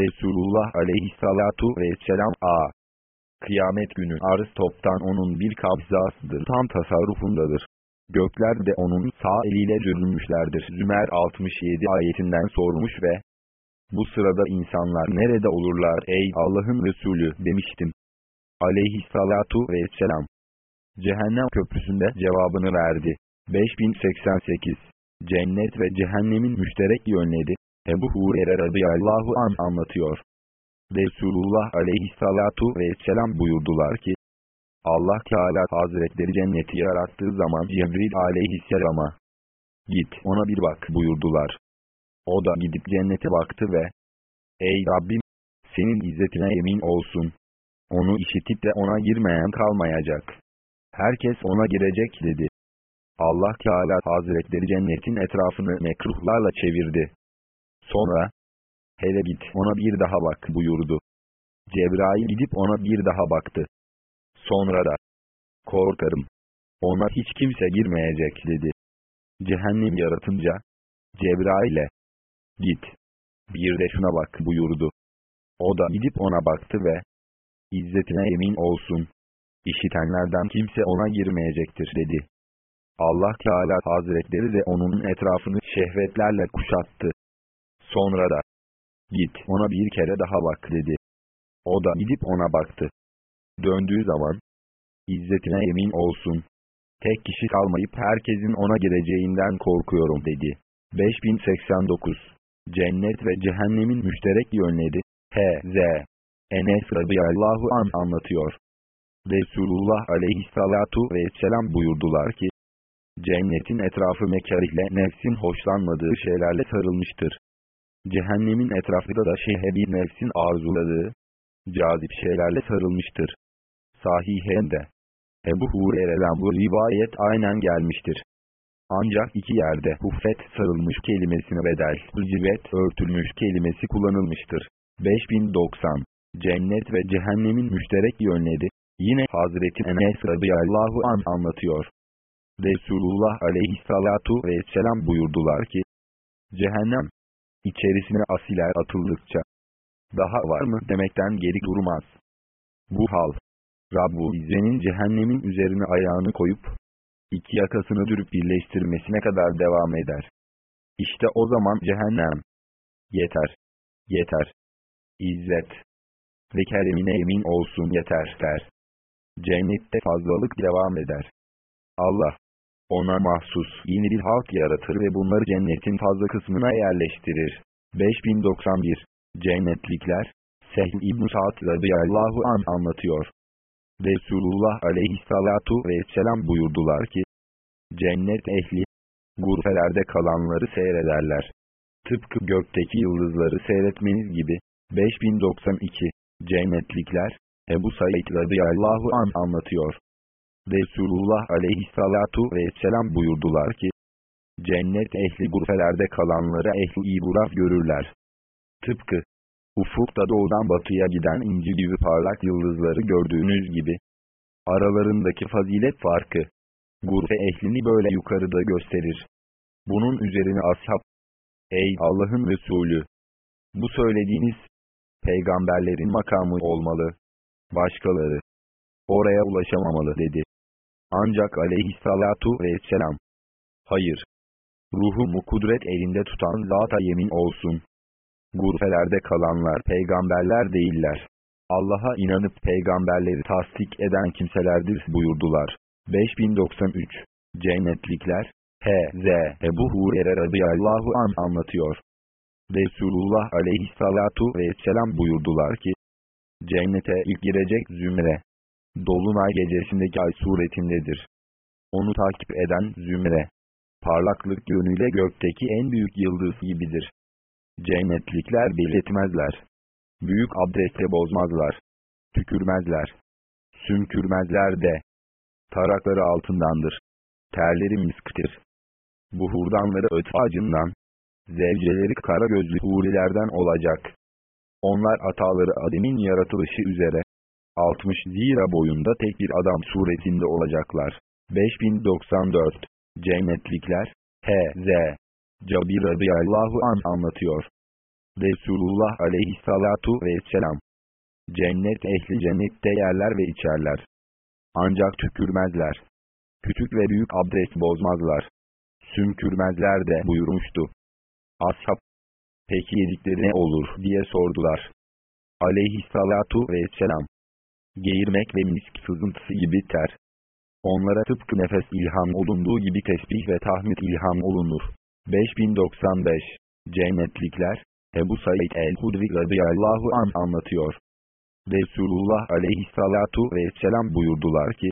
Resulullah aleyhissalatu vesselam a. Kıyamet günü arz toptan onun bir kabzasıdır tam tasarrufundadır. Gökler de onun sağ eliyle cürülmüşlerdir. Zümer 67 ayetinden sormuş ve bu sırada insanlar nerede olurlar ey Allah'ın Resulü demiştim. Aleyhissalatu vesselam. Cehennem köprüsünde cevabını verdi. 5088 Cennet ve cehennemin müşterek yönleri Ebu Hurer'e radıyallahu an anlatıyor. Resulullah aleyhissalatu vesselam buyurdular ki, Allah Teala Hazretleri cenneti yarattığı zaman Cebril aleyhisselama, git ona bir bak buyurdular. O da gidip cennete baktı ve, ey Rabbim, senin izzetine emin olsun. Onu işitip de ona girmeyen kalmayacak. Herkes ona girecek dedi. Allah Teala Hazretleri cennetin etrafını mekruhlarla çevirdi. Sonra, hele git ona bir daha bak buyurdu. Cebrail gidip ona bir daha baktı. Sonra da, korkarım, ona hiç kimse girmeyecek dedi. Cehennem yaratınca, Cebrail'e, git, bir de şuna bak buyurdu. O da gidip ona baktı ve, İzzetine emin olsun, işitenlerden kimse ona girmeyecektir dedi. Allah Teala Hazretleri de onun etrafını şehvetlerle kuşattı. Sonra da, git ona bir kere daha bak dedi. O da gidip ona baktı. Döndüğü zaman, İzzetine emin olsun. Tek kişi kalmayıp herkesin ona gireceğinden korkuyorum dedi. 5089 Cennet ve cehennemin müşterek yönleri H.Z. Enes radıyallahu an anlatıyor. Resulullah aleyhissalatu vesselam buyurdular ki, Cennetin etrafı mekarihle nefsin hoşlanmadığı şeylerle sarılmıştır. Cehennemin etrafı da şehebi nefsin arzuladığı, cazip şeylerle sarılmıştır. Sahihende. Ebu Hureyre'den bu rivayet aynen gelmiştir. Ancak iki yerde huffet sarılmış kelimesine bedel, hıcibet örtülmüş kelimesi kullanılmıştır. 5090 Cennet ve cehennemin müşterek yönleri, yine Hazreti Enes radıyallahu an anlatıyor. Resulullah aleyhissalatu vesselam buyurdular ki, Cehennem, içerisine asiler atıldıkça, daha var mı demekten geri durmaz. Bu hal, Rabbu İzze'nin cehennemin üzerine ayağını koyup, iki yakasını dürüp birleştirmesine kadar devam eder. İşte o zaman cehennem, yeter, yeter, İzzet ve keremine emin olsun yeter der. Cennette fazlalık devam eder. Allah, ona mahsus yeni bir halk yaratır ve bunları cennetin fazla kısmına yerleştirir. 5091 Cennetlikler Sehl İbn-i Sa'd radıyallahu an anlatıyor. Resulullah aleyhissalatu vesselam buyurdular ki, Cennet ehli, gurfelerde kalanları seyrederler. Tıpkı gökteki yıldızları seyretmeniz gibi. 5092 Cennetlikler Ebu Said radıyallahu an anlatıyor. Resulullah aleyhissalatu vesselam buyurdular ki, Cennet ehli gurfelerde kalanları ehli buraf görürler. Tıpkı, ufukta doğudan batıya giden inci gibi parlak yıldızları gördüğünüz gibi, aralarındaki fazilet farkı, gurfe ehlini böyle yukarıda gösterir. Bunun üzerine ashab, ey Allah'ın Resulü, bu söylediğiniz, peygamberlerin makamı olmalı, başkaları, oraya ulaşamamalı dedi. Ancak aleyhissalatu vesselam, hayır, ruhumu kudret elinde tutan zata yemin olsun. Gurfelerde kalanlar peygamberler değiller. Allah'a inanıp peygamberleri tasdik eden kimselerdir buyurdular. 5093 Cennetlikler H.Z. Ebu Hurer'e radıyallahu an anlatıyor. Resulullah aleyhissalatu vesselam buyurdular ki, Cennete ilk girecek zümre, Dolunay gecesindeki ay suretindedir. Onu takip eden zümre, parlaklık yönüyle gökteki en büyük yıldız gibidir. Cennetlikler belirtmezler. Büyük abdeste bozmazlar. Tükürmezler. Sümkürmezler de. Tarakları altındandır. Terleri misktir. Buhurdanları öt ağacından. Zevceleri kara gözlü hurilerden olacak. Onlar ataları Adem'in yaratılışı üzere. 60 zira boyunda tek bir adam suretinde olacaklar. 5094 Cennetlikler H.Z. Cabir radıyallahu an anlatıyor. Resulullah aleyhissalatu vesselam. Cennet ehli cennette yerler ve içerler. Ancak tükürmezler. Küçük ve büyük abdest bozmazlar. Sümkürmezler de buyurmuştu. Ashab, peki yedikleri ne olur diye sordular. Aleyhissalatu vesselam. Geğirmek ve misk sızıntısı gibi ter. Onlara tıpkı nefes ilham olunduğu gibi tesbih ve tahmid ilham olunur. 5095 Cennetlikler Ebu Said el-Hudri radıyallahu an anlatıyor. Resulullah aleyhissalatu vesselam buyurdular ki,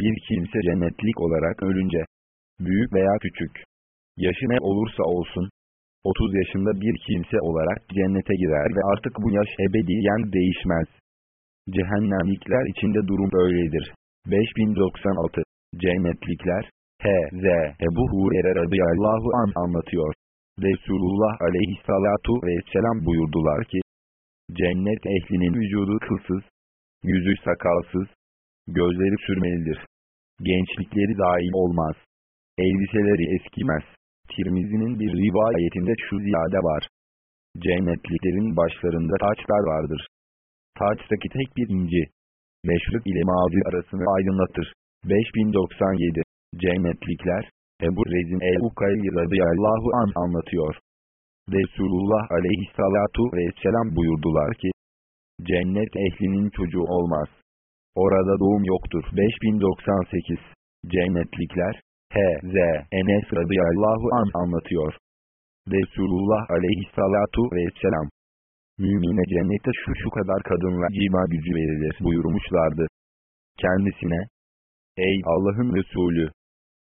bir kimse cennetlik olarak ölünce, büyük veya küçük, yaşı ne olursa olsun, 30 yaşında bir kimse olarak cennete girer ve artık bu yaş ebediyen değişmez. Cehennemlikler içinde durum böyledir. 5096 Cennetlikler H.Z. Ebu Hurer'e radıyallahu an anlatıyor. Resulullah aleyhissalatu vesselam buyurdular ki, Cennet ehlinin vücudu kılsız, yüzü sakalsız, gözleri sürmelidir. Gençlikleri daim olmaz. Elbiseleri eskimez. Tirmizi'nin bir rivayetinde şu ziyade var. Cennetliklerin başlarında taçlar vardır. Taçtaki tek bir inci, meşruk ile mavi arasını aydınlatır. 5097 Cennetlikler, Ebu Rezin el-Ukayli radıyallahu an anlatıyor. Resulullah aleyhissalatu vesselam buyurdular ki, Cennet ehlinin çocuğu olmaz. Orada doğum yoktur. 5098 Cennetlikler, H.Z. Enes radıyallahu an anlatıyor. Resulullah aleyhissalatu vesselam, Mümine cennette şu şu kadar kadınla cima gücü verilir buyurmuşlardı. Kendisine, Ey Allah'ın Resulü!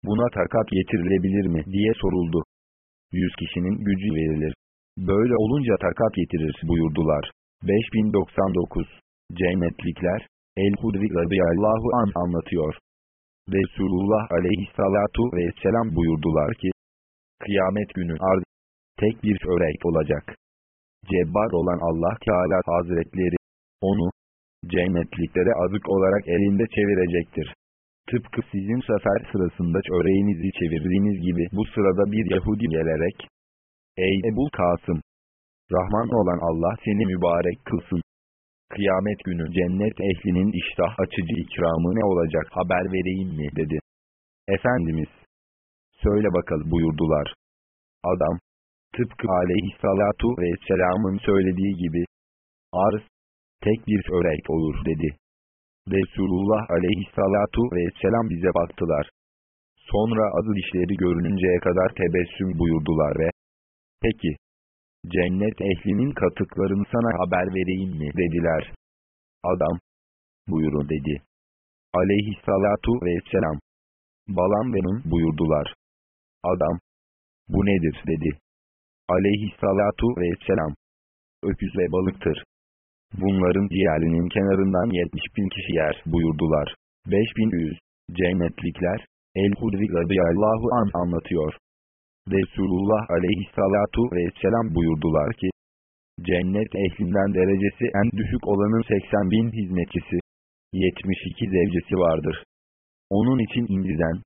Buna takat getirilebilir mi diye soruldu. Yüz kişinin gücü verilir. Böyle olunca takat getirir buyurdular. 5099 Cennetlikler, El-Hudri radıyallahu an anlatıyor. Resulullah aleyhissalatu vesselam buyurdular ki, Kıyamet günü arz tek bir örek olacak. Cebbar olan Allah Teala Hazretleri, onu, cennetliklere azık olarak elinde çevirecektir. Tıpkı sizin sefer sırasında çöreğinizi çevirdiğiniz gibi bu sırada bir Yahudi gelerek, Ey Ebu Kasım! Rahman olan Allah seni mübarek kılsın. Kıyamet günü cennet ehlinin iştah açıcı ikramı ne olacak haber vereyim mi dedi. Efendimiz, söyle bakalım buyurdular. Adam, tıpkı aleyhissalatu vesselamın söylediği gibi, arz, tek bir örek olur dedi. Resulullah aleyhissalatu vesselam bize baktılar. Sonra adı dişleri görününceye kadar tebessüm buyurdular ve, peki, cennet ehlinin katıklarını sana haber vereyim mi dediler. Adam, buyurun dedi. Aleyhissalatu vesselam, balam benim buyurdular. Adam, bu nedir dedi. Aleyhissalatu vesselam, öküz ve balıktır. Bunların ciğerinin kenarından 70 bin kişi yer buyurdular. 5100 Cennetlikler El-Hudri radıyallahu an anlatıyor. Resulullah aleyhissalatu vesselam buyurdular ki, Cennet ehlinden derecesi en düşük olanın 80 bin hizmetçisi, 72 zevcesi vardır. Onun için inciden,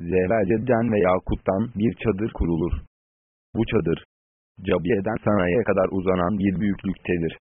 zeveceden ve yakuttan bir çadır kurulur. Bu çadır, Cabiye'den Sana'ya kadar uzanan bir büyüklüktedir.